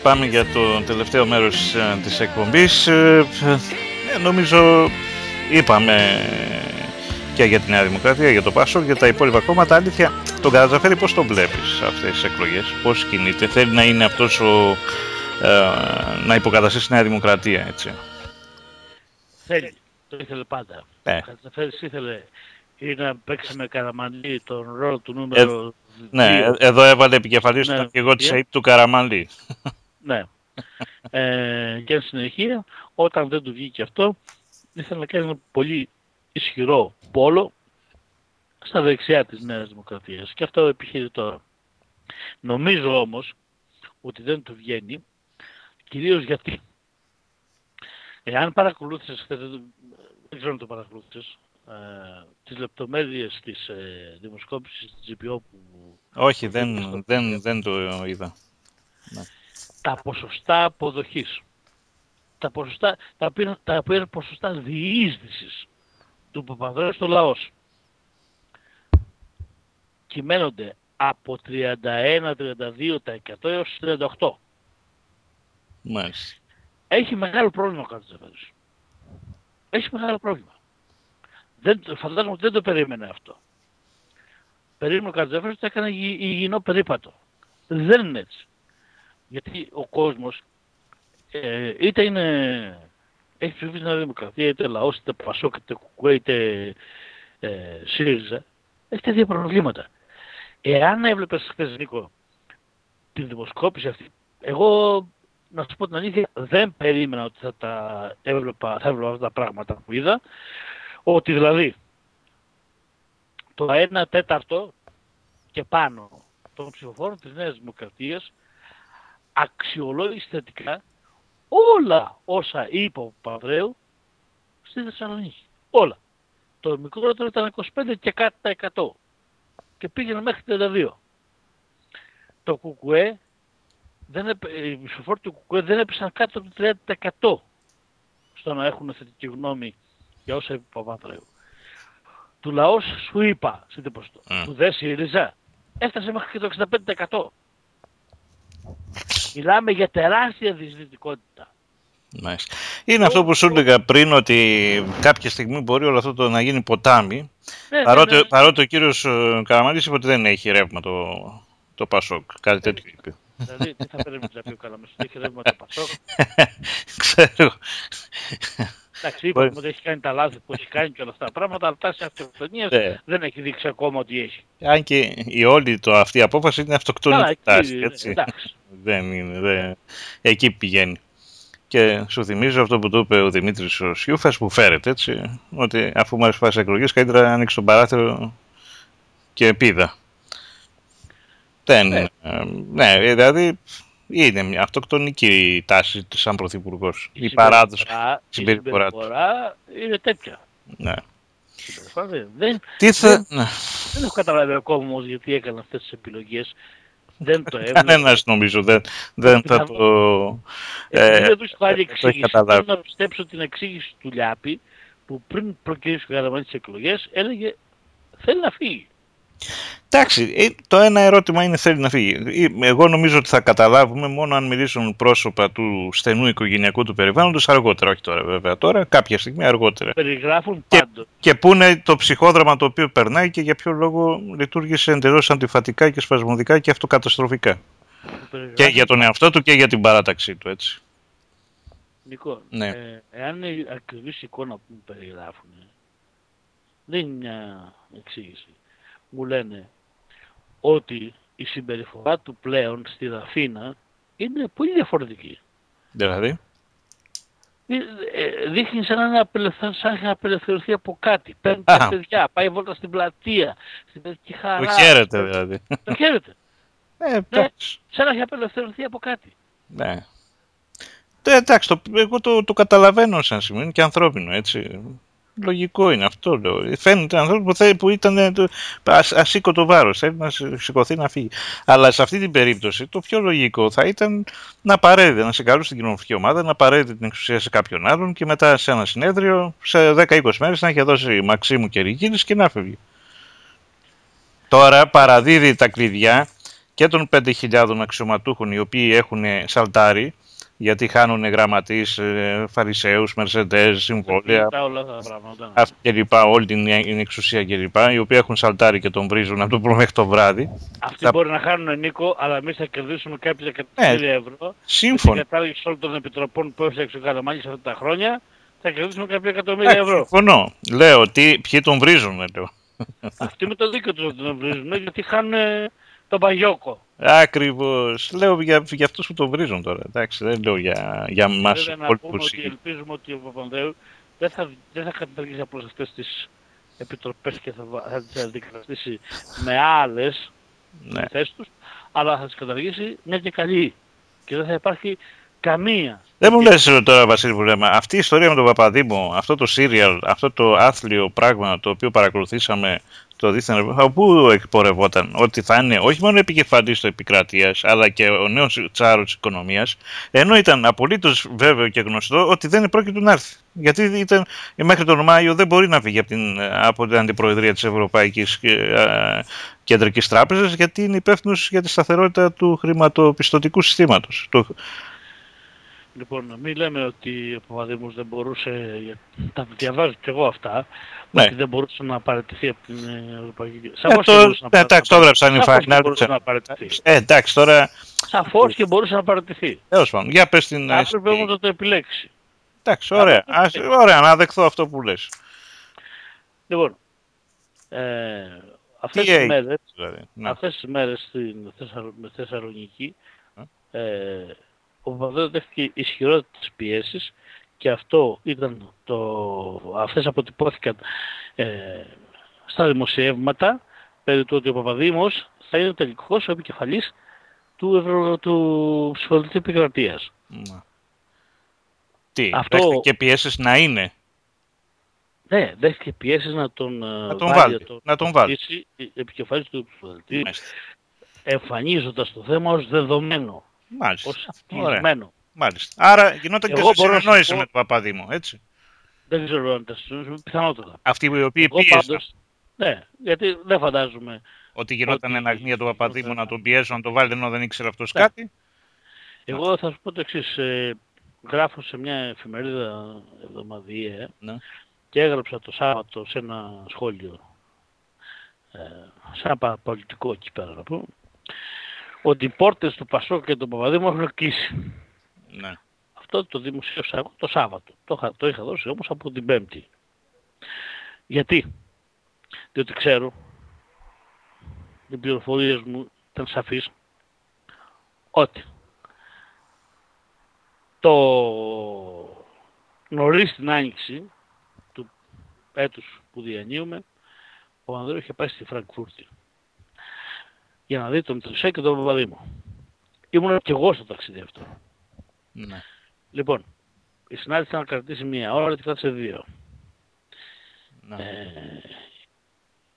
Πάμε για το τελευταίο μέρος ε, της εκπομπής. Ε, ε, νομίζω είπαμε και για τη Νέα Δημοκρατία, για το Πάσο, για τα υπόλοιπα κόμματα. Αλήθεια, τον Καρατζαφέρη πώς τον βλέπεις αυτές τις εκλογές, πώς κινείται. Θέλει να είναι αυτός ο... ε, να υποκαταστήσει τη Νέα Δημοκρατία, έτσι. Θέλει. Το ήθελε πάντα. Ε. Ο Κατσαφέρης ήθελε ή να παίξει με Καραμανλή τον ρόλο του νούμερο Ναι, δύο. ε, εδώ έβαλε επικεφαλής Ναι. τον και εγώ της Yeah. ΑΕΠ του Καραμανλή. Ναι. ε, και εν συνεχεία, όταν δεν του βγήκε αυτό, ήθελε να κάνει ένα πολύ ισχυρό πόλο στα δεξιά της Νέας Δημοκρατίας. Και αυτό επιχειρεί τώρα. Νομίζω όμως ότι δεν του βγαίνει, κυρίως γιατί εάν παρακολούθησες, χθες, δεν δεν ξέρω αν το παρακολούθησες, ε, τις λεπτομέρειες της ε, δημοσκόπησης της GPO που Όχι, δεν, δεν, δεν το είδα. Τα ποσοστά αποδοχής. Τα, ποσοστά, τα, οποία, τα οποία είναι ποσοστά διείσδυσης του Παπανδρέου στο λαός. Κυμαίνονται από 31-32% έως 38%. Μάλιστα. Έχει μεγάλο πρόβλημα ο Καρτζαφέρης. Έχει μεγάλο πρόβλημα. Δεν, το- φαντάζομαι ότι δεν το περίμενε αυτό. Περίμενε ο Καρτζαφέρης ότι έκανε υγι- υγιεινό περίπατο. Δεν είναι έτσι. Γιατί ο κόσμος ε, είτε είναι, έχει ψηφίσει Νέα Δημοκρατία, είτε λαός, είτε Πασόκ, είτε Κουκουέ, είτε ε, ΣΥΡΙΖΑ, έχει τέτοια προβλήματα. Εάν έβλεπες χθες Νίκο τη δημοσκόπηση αυτή, εγώ να σου πω την αλήθεια, δεν περίμενα ότι θα τα έβλεπα, θα έβλεπα αυτά τα πράγματα που είδα. Ότι δηλαδή το 1 τέταρτο και πάνω των ψηφοφόρων της Νέας Δημοκρατίας αξιολόγησε θετικά όλα όσα είπε ο Παπαδρέου στη Θεσσαλονίκη. Όλα. Το μικρότερο ήταν 25 και κάτι τα 100 και πήγαινε μέχρι 32. Το ΚΚΕ δεν έπε, οι ψηφοφόροι του ΚΚΕ δεν έπεσαν κάτω από το 30% στο να έχουν θετική γνώμη για όσα είπε ο Παπαδρέου. Του λαός σου είπα, σε τι ποσοστό, Mm. του δε ΣΥΡΙΖΑ, έφτασε μέχρι και το 65%. Μιλάμε για τεράστια δυσδυτικότητα. Μάλιστα. Είναι αυτό που σου έλεγα πριν ότι κάποια στιγμή μπορεί όλο αυτό το να γίνει ποτάμι. Ναι, Παρότι, ναι, ναι. παρότι ο κύριος ε, Καραμανλής είπε ότι δεν έχει ρεύμα το, το Πασόκ. Κάτι τέτοιο είπε. Δηλαδή, τι θα περίμενε να πει ο Καλαμέσος, ότι έχει ρεύμα το Πασόκ; Ξέρω. Εντάξει, είπαμε Μπορεί- ότι έχει κάνει τα λάθη που έχει κάνει και όλα αυτά τα πράγματα, αλλά τάση αυτοκτονίας Ναι. δεν έχει δείξει ακόμα ότι έχει. Αν και η όλη το, αυτή η απόφαση είναι Καλά, αυτοκτονική εκεί, τάση, έτσι. εντάξει. Δεν είναι, δεν... εκεί πηγαίνει. Και σου θυμίζω αυτό που του είπε ο Δημήτρης ο Σιούφας που φέρεται, έτσι, ότι αφού μου αρέσει εκλογές καλύτερα να ανοίξεις τον παράθυρο και πίδα. Δεν, Ναι. ε, ναι, δηλαδή είναι μια αυτοκτονική τάση του σαν πρωθυπουργός. Η, συμπεριφορά- παράδοση. η συμπεριφορά του. συμπεριφορά είναι τέτοια. Ναι. Η συμπεριφορά δεν, δεν, Τι θα... ναι. δεν έχω καταλάβει ακόμα όμως γιατί έκανε αυτές τις επιλογές. Δεν το έβγαλε. Κανένας νομίζω δεν, δεν θα το... Επειδή ε, δεν τους έχω άλλη το έχει εξήγηση. καταλάβει. Θέλω να πιστέψω την εξήγηση του Λιάπη που πριν προκυρήσει ο Καραμάνης τις εκλογές έλεγε θέλει να φύγει. Εντάξει, ε, το ένα ερώτημα είναι θέλει να φύγει. Ε, Εγώ νομίζω ότι θα καταλάβουμε μόνο αν μιλήσουν πρόσωπα του στενού οικογενειακού του περιβάλλοντος αργότερα, όχι τώρα βέβαια, τώρα κάποια στιγμή αργότερα. Περιγράφουν Και- πάντοτε. Και πού είναι το ψυχόδραμα το οποίο περνάει και για ποιο λόγο λειτουργήσε εντελώς αντιφατικά και σπασμωδικά και αυτοκαταστροφικά. Και περιγράφουν για τον εαυτό του και για την παράταξή του, έτσι. Νικό, Ναι. ε, εάν είναι ακριβής εικόνα που μου περιγράφουν, δεν είναι μια εξήγηση. Μου λένε ότι η συμπεριφορά του πλέον στη Δαφίνα είναι πολύ διαφορετική. Δηλαδή, Ε, ε, Δείχνεις σαν να, απελευθε- σαν να έχει απελευθερωθεί από κάτι. Παίρνει Α. τα παιδιά, πάει βόλτα στην πλατεία, στην παιδική το χαρά. χαίρεται δηλαδή. Το χαίρεται. Ε, εντάξει. Σαν να έχει απελευθερωθεί από κάτι. Ναι. Ε, εντάξει, το, εγώ το, το καταλαβαίνω σαν σημείο, είναι και ανθρώπινο, έτσι. Λογικό είναι αυτό, λέω. Φαίνεται άνθρωπο που, θέλει- που ήταν ε, το, ασ, ασήκωτο βάρος, θέλει να σ- σηκωθεί να φύγει. Αλλά σε αυτή την περίπτωση το πιο λογικό θα ήταν να παρέδιδε, να σε καλούσε την κοινωνική ομάδα, να παρέδιδε την εξουσία σε κάποιον άλλον και μετά σε ένα συνέδριο σε 10-20 μέρες να είχε δώσει Μαξίμου και Ρικίδης και να φύγει. Τώρα παραδίδει τα κλειδιά και των 5.000 αξιωματούχων οι οποίοι έχουν σαλτάρει γιατί χάνουν γραμματείς, ε, φαρισαίους, μερσεντές, συμβόλαια Τα όλα αυτά τα πράγματα. αυτή και λοιπά, όλη την την εξουσία και λοιπά, οι οποίοι έχουν σαλτάρει και τον βρίζουν από το πρωί μέχρι το βράδυ. Αυτοί θα- μπορεί να χάνουν Νίκο, αλλά εμείς θα κερδίσουμε κάποια εκατομμύρια ευρώ. Με την Σύμφωνα. κατάργηση όλων των επιτροπών που έφτιαξε ο Καραμάνης αυτά τα χρόνια, θα κερδίσουμε κάποια εκατομμύρια Ε, ευρώ. Συμφωνώ. Λέω ότι ποιοι τον βρίζουν, λέω. Αυτοί με το δίκιο τους να τον βρίζουν, γιατί χάνουν τον Παγιόκο. Ακριβώς. Λέω για, για αυτούς που τον βρίζουν τώρα. Εντάξει, δεν λέω για, για μας Βέβαια να πούμε υπόλοιπους. ότι ελπίζουμε ότι ο Παπανδρέου δεν θα, δεν θα καταργήσει απλώς αυτές τις επιτροπές και θα, βα- θα τις αντικαταστήσει με άλλες Ναι. στη θέση τους, αλλά θα τις καταργήσει μια και καλή. Και δεν θα υπάρχει καμία. Δεν μου λες ε, τώρα Βασίλη Βουλέμα, αυτή η ιστορία με τον Παπαδήμο, αυτό το serial, αυτό το άθλιο πράγμα το οποίο παρακολουθήσαμε το δίθεν από πού εκπορευόταν ότι θα είναι όχι μόνο επικεφαλής της επικράτειας αλλά και ο νέος τσάρος της οικονομίας ενώ ήταν απολύτως βέβαιο και γνωστό ότι δεν πρόκειται να έρθει. Γιατί ήταν, μέχρι τον Μάιο δεν μπορεί να φύγει από την, από την αντιπροεδρία της Ευρωπαϊκής ε, Κεντρικής Τράπεζας γιατί είναι υπεύθυνος για τη σταθερότητα του χρηματοπιστωτικού συστήματος. Το, Λοιπόν, μην λέμε ότι ο Παπαδήμος δεν μπορούσε, τα διαβάζω κι εγώ αυτά, Ναι. ότι δεν μπορούσε να παραιτηθεί από την ε, Ευρωπαϊκή Ε, Σαφώς το- και μπορούσε να ναι, εντάξει, το έγραψαν οι Σαφώς Fine και Arts. μπορούσε να παραιτηθεί. Ε, εντάξει, τώρα Σαφώς και μπορούσε να παραιτηθεί. Τέλος πάντων, για πες την. Θα έπρεπε όμως να το επιλέξει. Εντάξει, ωραία. να το Ας, επιλέξει. ωραία, να δεχθώ αυτό που λες. Λοιπόν, ε, αυτές Τι τις έγινε, μέρες, Δηλαδή. Να. αυτές τις μέρες στην Θεσσαλο- με Θεσσαλονίκη, ε, ο Παπαδέος δέχτηκε ισχυρότητες πιέσεις και αυτό ήταν το, αυτές αποτυπώθηκαν ε, στα δημοσιεύματα περί του ότι ο Παπαδήμος θα είναι τελικώς ο επικεφαλής του, Ευρω... του Ψηφοδελτίου Επικρατείας. Να. Τι, Αυτό- αυτό... και πιέσεις να είναι; Ναι, δέχτηκε πιέσεις να τον, ε, Να τον βάλει, να τον βάλει. ορίσει επικεφαλής του Ψηφοδελτίου, Μάλιστα. εμφανίζοντας το θέμα ως δεδομένο, Μάλιστα. ως Ωραία. αφισμένο. Μάλιστα. Άρα γινόταν Εγώ και μπορώ να σου συνεννόηση πω- με τον Παπαδήμο, έτσι. Δεν ξέρω αν τα συζητήσουμε, πιθανότατα. Αυτοί οι οποίοι Εγώ πίεσαν πάντως, ναι, γιατί δεν φαντάζομαι. ότι γινόταν ότι ένα για τον Παπαδήμο γινόταν- να τον πιέσουν, να τον βάλει ενώ δεν ήξερε αυτός Ναι. κάτι. Εγώ θα σου πω το εξής. Ε, γράφω σε μια εφημερίδα εβδομαδιαία Ναι. και έγραψα το Σάββατο σε ένα σχόλιο, ε, σε ένα παραπολιτικό εκεί πέρα να πω, ότι οι πόρτες του Πασόκ και του Παπαδήμου έχουν κλείσει. Ναι. Αυτό τότε το δημοσίευσα εγώ το Σάββατο. Το, είχα- το είχα δώσει όμως από την Πέμπτη. Γιατί; Διότι ξέρω, οι πληροφορίες μου ήταν σαφείς, ότι το νωρίς την άνοιξη του έτους που διανύουμε, ο Ανδρέου είχε πάει στη Φραγκφούρτη για να δει τον Τρισέ και τον Παπαδήμο. Ήμουν και εγώ στο ταξίδι αυτό. Ναι. Λοιπόν, η συνάντηση ήταν να κρατήσει μία ώρα και κράτησε δύο. Ναι. Ε,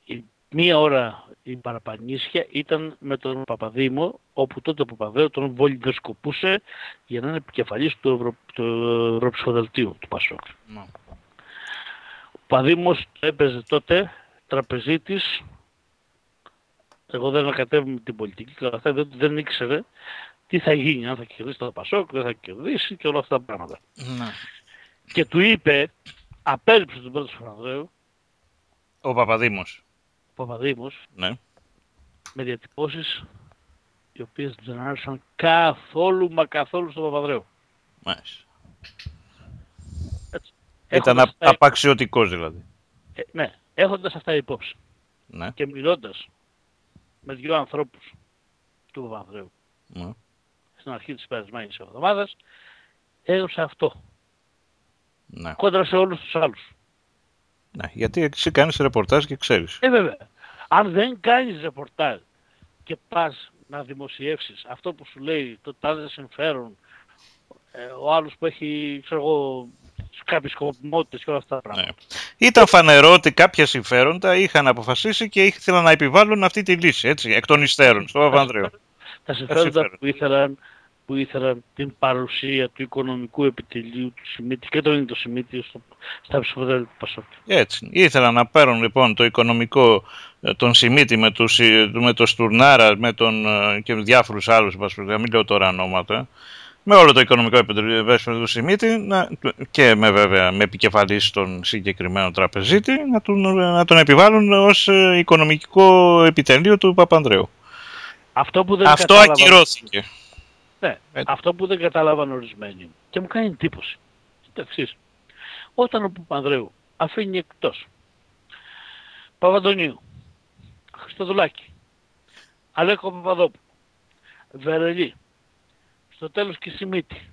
η μία ώρα η παραπανίσια ήταν με τον Παπαδήμο, όπου τότε ο Παπαδέου τον βολιδοσκοπούσε για να είναι επικεφαλής του, Ευρω... του Ευρωψηφοδελτίου του Πασόκ. Ναι. Ο Παπαδήμος έπαιζε τότε τραπεζίτης, εγώ δεν ανακατεύω με την πολιτική και όλα αυτά, διότι δεν ήξερε τι θα γίνει, αν θα κερδίσει το Πασόκ, δεν θα κερδίσει και όλα αυτά τα πράγματα. Ναι. Και του είπε, απέριψε τον πρώτο Παπαδέου, Ο Παπαδήμος. ο Παπαδήμος, Ναι. με διατυπώσεις οι οποίες δεν άρεσαν καθόλου μα καθόλου στον Παπαδρέου. Μάλιστα. Έτσι. Ήταν Έχοντας α- αυτά- απαξιωτικός δηλαδή. ε, ναι, έχοντας αυτά υπόψη Ναι. και μιλώντας με δύο ανθρώπους του Παπαδρέου ναι. στην αρχή της περασμένης εβδομάδας, έδωσε αυτό, ναι. κόντρα σε όλους τους άλλους. ναι. Γιατί εσύ κάνεις ρεπορτάζ και ξέρεις. Ε, βέβαια. Αν δεν κάνεις ρεπορτάζ και πας να δημοσιεύσεις αυτό που σου λέει το τάδε συμφέρον, ε, ο άλλος που έχει, ξέρω εγώ, κάποιες σκοπιμότητες και όλα αυτά τα πράγματα. Ναι. Ήταν φανερό ότι κάποια συμφέροντα είχαν αποφασίσει και ήθελαν να επιβάλλουν αυτή τη λύση, έτσι, εκ των υστέρων, στο Παπανδρέου. Τα συμφέροντα συμφέροντα. που ήθελαν, που ήθελαν την παρουσία του οικονομικού επιτελείου του Σιμίτη και τον ίδιο το Σιμίτη στο, στα ψηφοδέλτια του Πασόκ. Έτσι. Ήθελαν να πάρουν λοιπόν το οικονομικό, ε, τον Σιμίτη με, τους, ε, με τον Στουρνάρα με τον, ε, και διάφορους άλλους, εν πάση περιπτώσει, μην λέω τώρα ονόματα, με όλο το οικονομικό επίπεδο του Σιμίτη να, και με βέβαια με επικεφαλής τον συγκεκριμένο τραπεζίτη να τον, να τον επιβάλλουν ως ε, οικονομικό επιτελείο του Παπανδρέου. Αυτό που δεν Αυτό κατάλαβα- ακυρώθηκε. Ναι, Ε. αυτό που δεν κατάλαβαν ορισμένοι και μου κάνει εντύπωση. Είναι το εξής. Όταν ο Παπανδρέου αφήνει εκτός Παπαντονίου, Χριστοδουλάκη, Αλέκο Παπαδόπουλο, Βερελή, στο τέλος και Σιμίτη,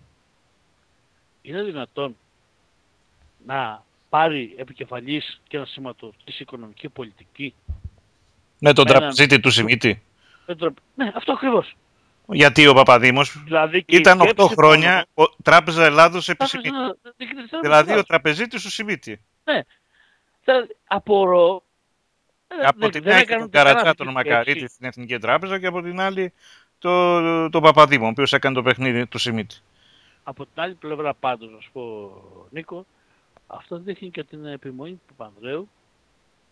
είναι δυνατόν να πάρει επικεφαλής και να σηματοδοτήσει οικονομική πολιτική. Με τον Με έναν- τραπεζίτη του Σιμίτη. Δεν το- Ναι, αυτό ακριβώς. Γιατί ο Παπαδήμος Δηλαδή και η ήταν 8 σκέψη χρόνια ο, Τράπεζα Ελλάδος επί πάνω- Σιμίτη. Τράπεζα- δεν- δεν- Δηλαδή δεν- ο τραπεζίτης του Σιμίτη. Θα- απορώ. Ε, Από δεν- τη δεν μια έχει έκαναν τον Καρατσά κανένα τον αυτή τη Μακαρίτη σκέψη. στην Εθνική Τράπεζα και από την άλλη το, το Παπαδήμο, ο οποίος έκανε το παιχνίδι του Σιμίτη. Από την άλλη πλευρά πάντως, να σου πω Νίκο, αυτό δείχνει και την επιμονή του Παπανδρέου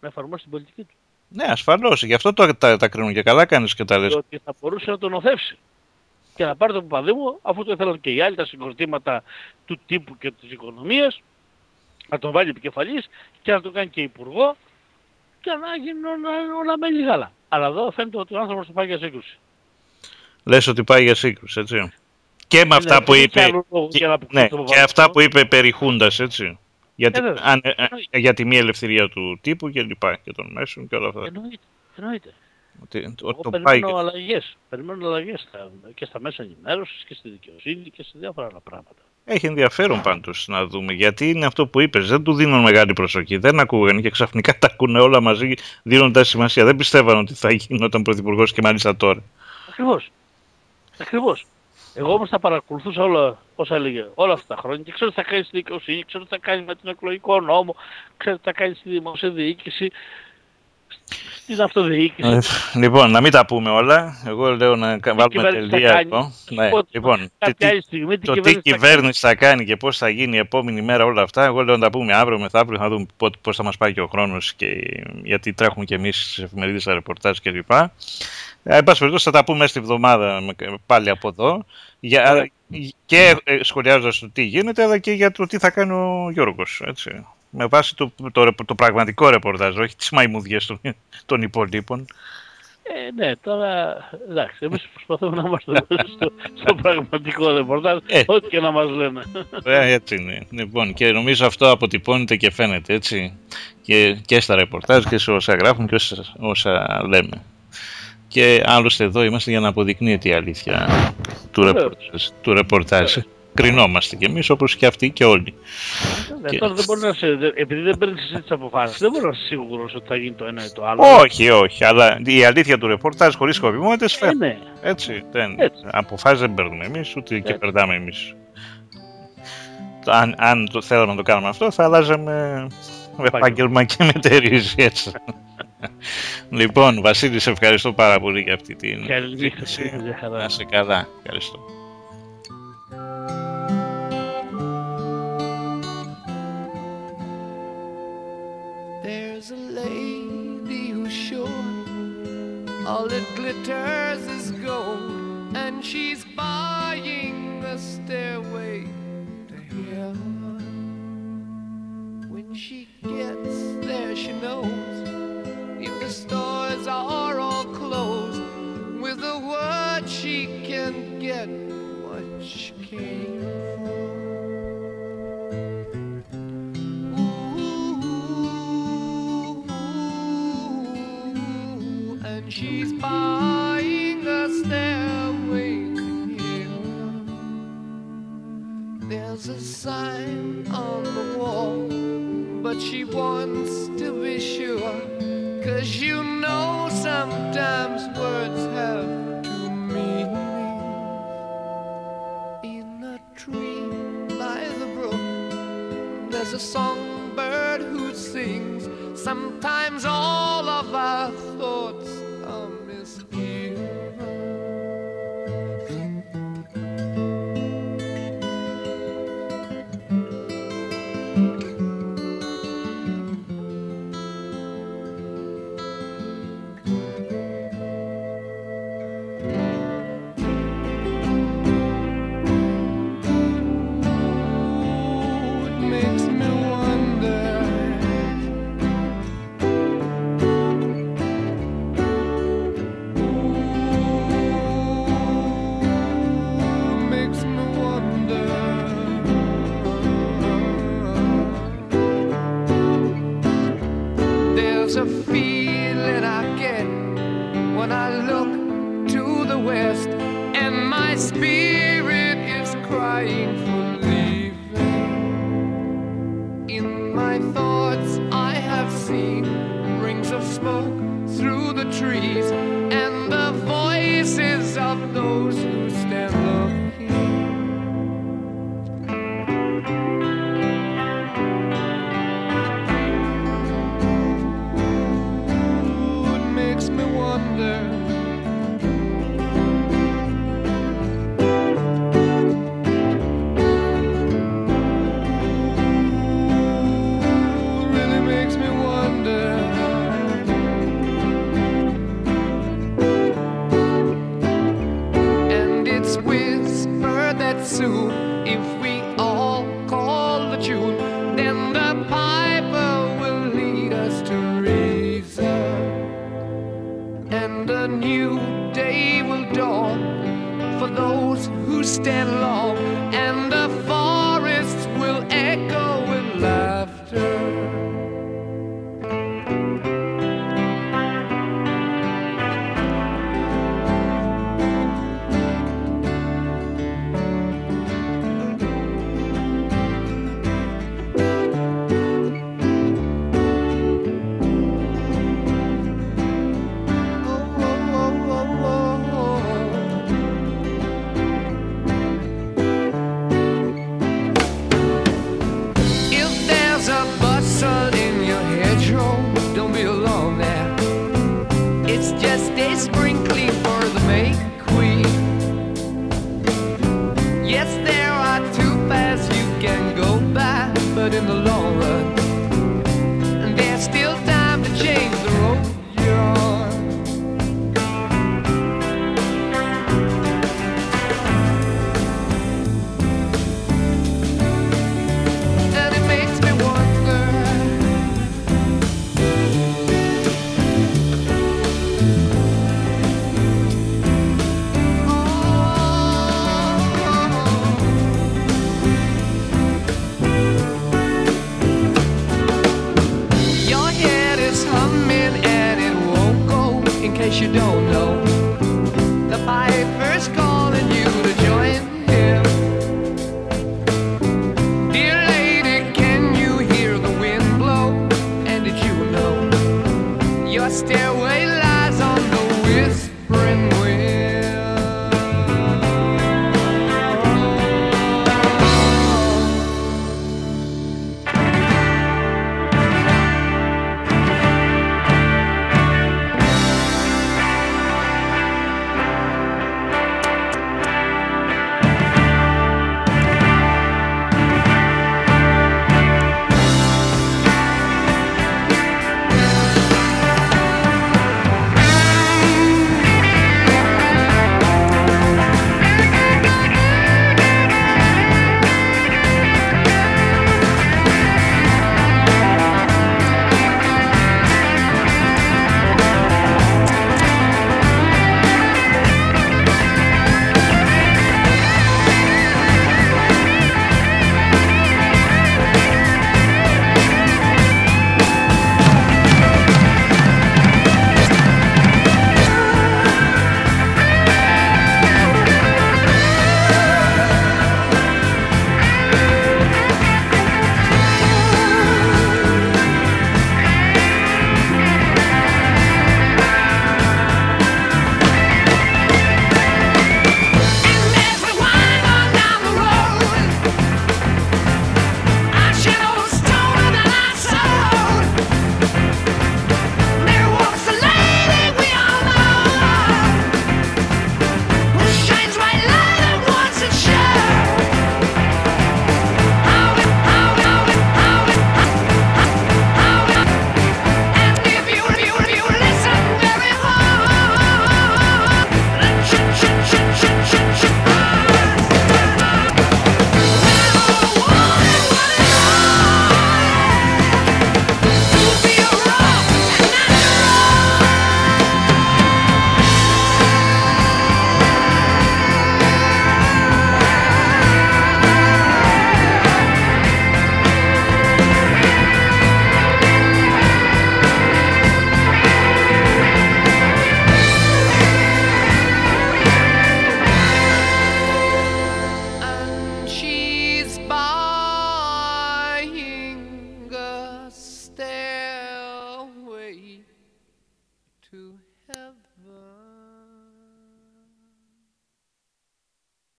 να εφαρμόσει την πολιτική του. Ναι, ασφαλώς. Γι' αυτό το, τα, τα κρίνουν και καλά κάνεις και τα λες. Διότι θα μπορούσε να τον οθεύσει και να πάρει τον Παπαδήμο, αφού το ήθελαν και οι άλλοι, τα συγκροτήματα του τύπου και της οικονομίας, να τον βάλει επικεφαλής και να τον κάνει και υπουργό και να γίνουν όλα, όλα μέλη γάλα. Αλλά εδώ φαίνεται ότι ο άνθρωπος θα πάει για σύγκρουση. Λες ότι πάει για σύγκρουση, έτσι. Και με αυτά Δεν που έχει είπε, άλλο λόγο και, για να ναι, αποκτήσει τον και Παπαδήμο. αυτά που είπε περί Χούντας, έτσι. Για, τη- Ε, βέβαια. αν- ε, ε, για τη μη ελευθερία του τύπου και λοιπά και των μέσων και όλα αυτά. Εννοείται. Εννοείται. Ότι, Εγώ ότι το πάει περιμένω για- αλλαγές. Περιμένω αλλαγές στα, και στα μέσα ενημέρωσης και στη δικαιοσύνη και σε διάφορα άλλα πράγματα. Έχει ενδιαφέρον πάντως να δούμε γιατί είναι αυτό που είπες. Δεν του δίνουν μεγάλη προσοχή. Δεν ακούγανε και ξαφνικά τα ακούνε όλα μαζί δίνοντας σημασία. Δεν πιστεύαν ότι θα γινόταν πρωθυπουργός και μάλιστα τώρα. Ακριβώς. Ακριβώς. Εγώ όμως θα παρακολουθούσα όλα όσα έλεγε όλα αυτά τα χρόνια και ξέρω τι θα κάνει στη δικαιοσύνη, ξέρω τι θα κάνει με τον εκλογικό νόμο, ξέρω τι θα κάνει στη δημόσια διοίκηση, στην αυτοδιοίκησης. Ε, λοιπόν, να μην τα πούμε όλα. Εγώ λέω να κα- βάλουμε κυβέρνηση θα τελεία κάνει. εδώ. Θα σου Ναι, πω ότι λοιπόν, τι- Κάποια τι- άλλη στιγμή την το τι κυβέρνηση θα κάνει. κυβέρνηση θα κάνει και πώς θα γίνει η επόμενη μέρα όλα αυτά, εγώ λέω να τα πούμε αύριο μεθαύριο, θα δούμε πότε- πώς θα μας πάει και ο χρόνος και γιατί τρέχουμε και εμείς στις εφημερίδες τα ρεπορτάζ κλπ. Ε, εν πάση περιπτώσει θα τα πούμε στη βδομάδα με- πάλι από εδώ για, και ε, σχολιάζοντας το τι γίνεται αλλά και για το τι θα κάνει ο Γιώργος. Έτσι. Με βάση το, το, ρεπο- το πραγματικό ρεπορτάζ, όχι τις μαϊμούδιες των, των υπολείπων. Ε, ναι, τώρα εντάξει, εμείς προσπαθούμε να είμαστε στο, στο πραγματικό ρεπορτάζ, Ε. ό,τι και να μας λένε. Ωραία, έτσι είναι. Λοιπόν, και νομίζω αυτό αποτυπώνεται και φαίνεται έτσι. Και, και στα ρεπορτάζ και σε όσα γράφουν και όσα, όσα λέμε. Και άλλωστε εδώ είμαστε για να αποδεικνύεται η αλήθεια του Βεβαίως. ρεπορτάζ. Του ρεπορτάζ. Κρινόμαστε κι εμείς όπως και αυτοί και όλοι. Ναι, Και- τώρα δεν μπορεί να σε, δε- επειδή δεν παίρνεις εσύ τις αποφάσεις, δεν μπορεί να είσαι σίγουρος ότι θα γίνει το ένα ή το άλλο. Όχι, όχι. Αλλά η αλήθεια του ρεπορτάζ χωρίς σκοπιμότητες Ε, φαίνεται. ναι. Έτσι, δεν. Έτσι. Αποφάσεις δεν παίρνουμε εμείς, ούτε και Έτσι. περνάμε εμείς. Αν, αν το θέλαμε να το κάνουμε αυτό, θα αλλάζαμε επάγγελμα και μετερίζει έτσι. λοιπόν, Βασίλη, σε ευχαριστώ πάρα πολύ για αυτή την Καλή νύχτα, συζήτηση. μια χαρά. Να είσαι καλά. Ευχαριστώ. All that glitters is gold, and she's buying the stairway to heaven. When she gets there, she knows if the stores are all closed, with a word she can get what she came for. She's buying a stairway to heaven. There's a sign on the wall, but she wants to be sure. Cause you know sometimes words have two meanings. In a tree by the brook, there's a songbird who sings. Sometimes all of our thoughts you. For those who stand long, and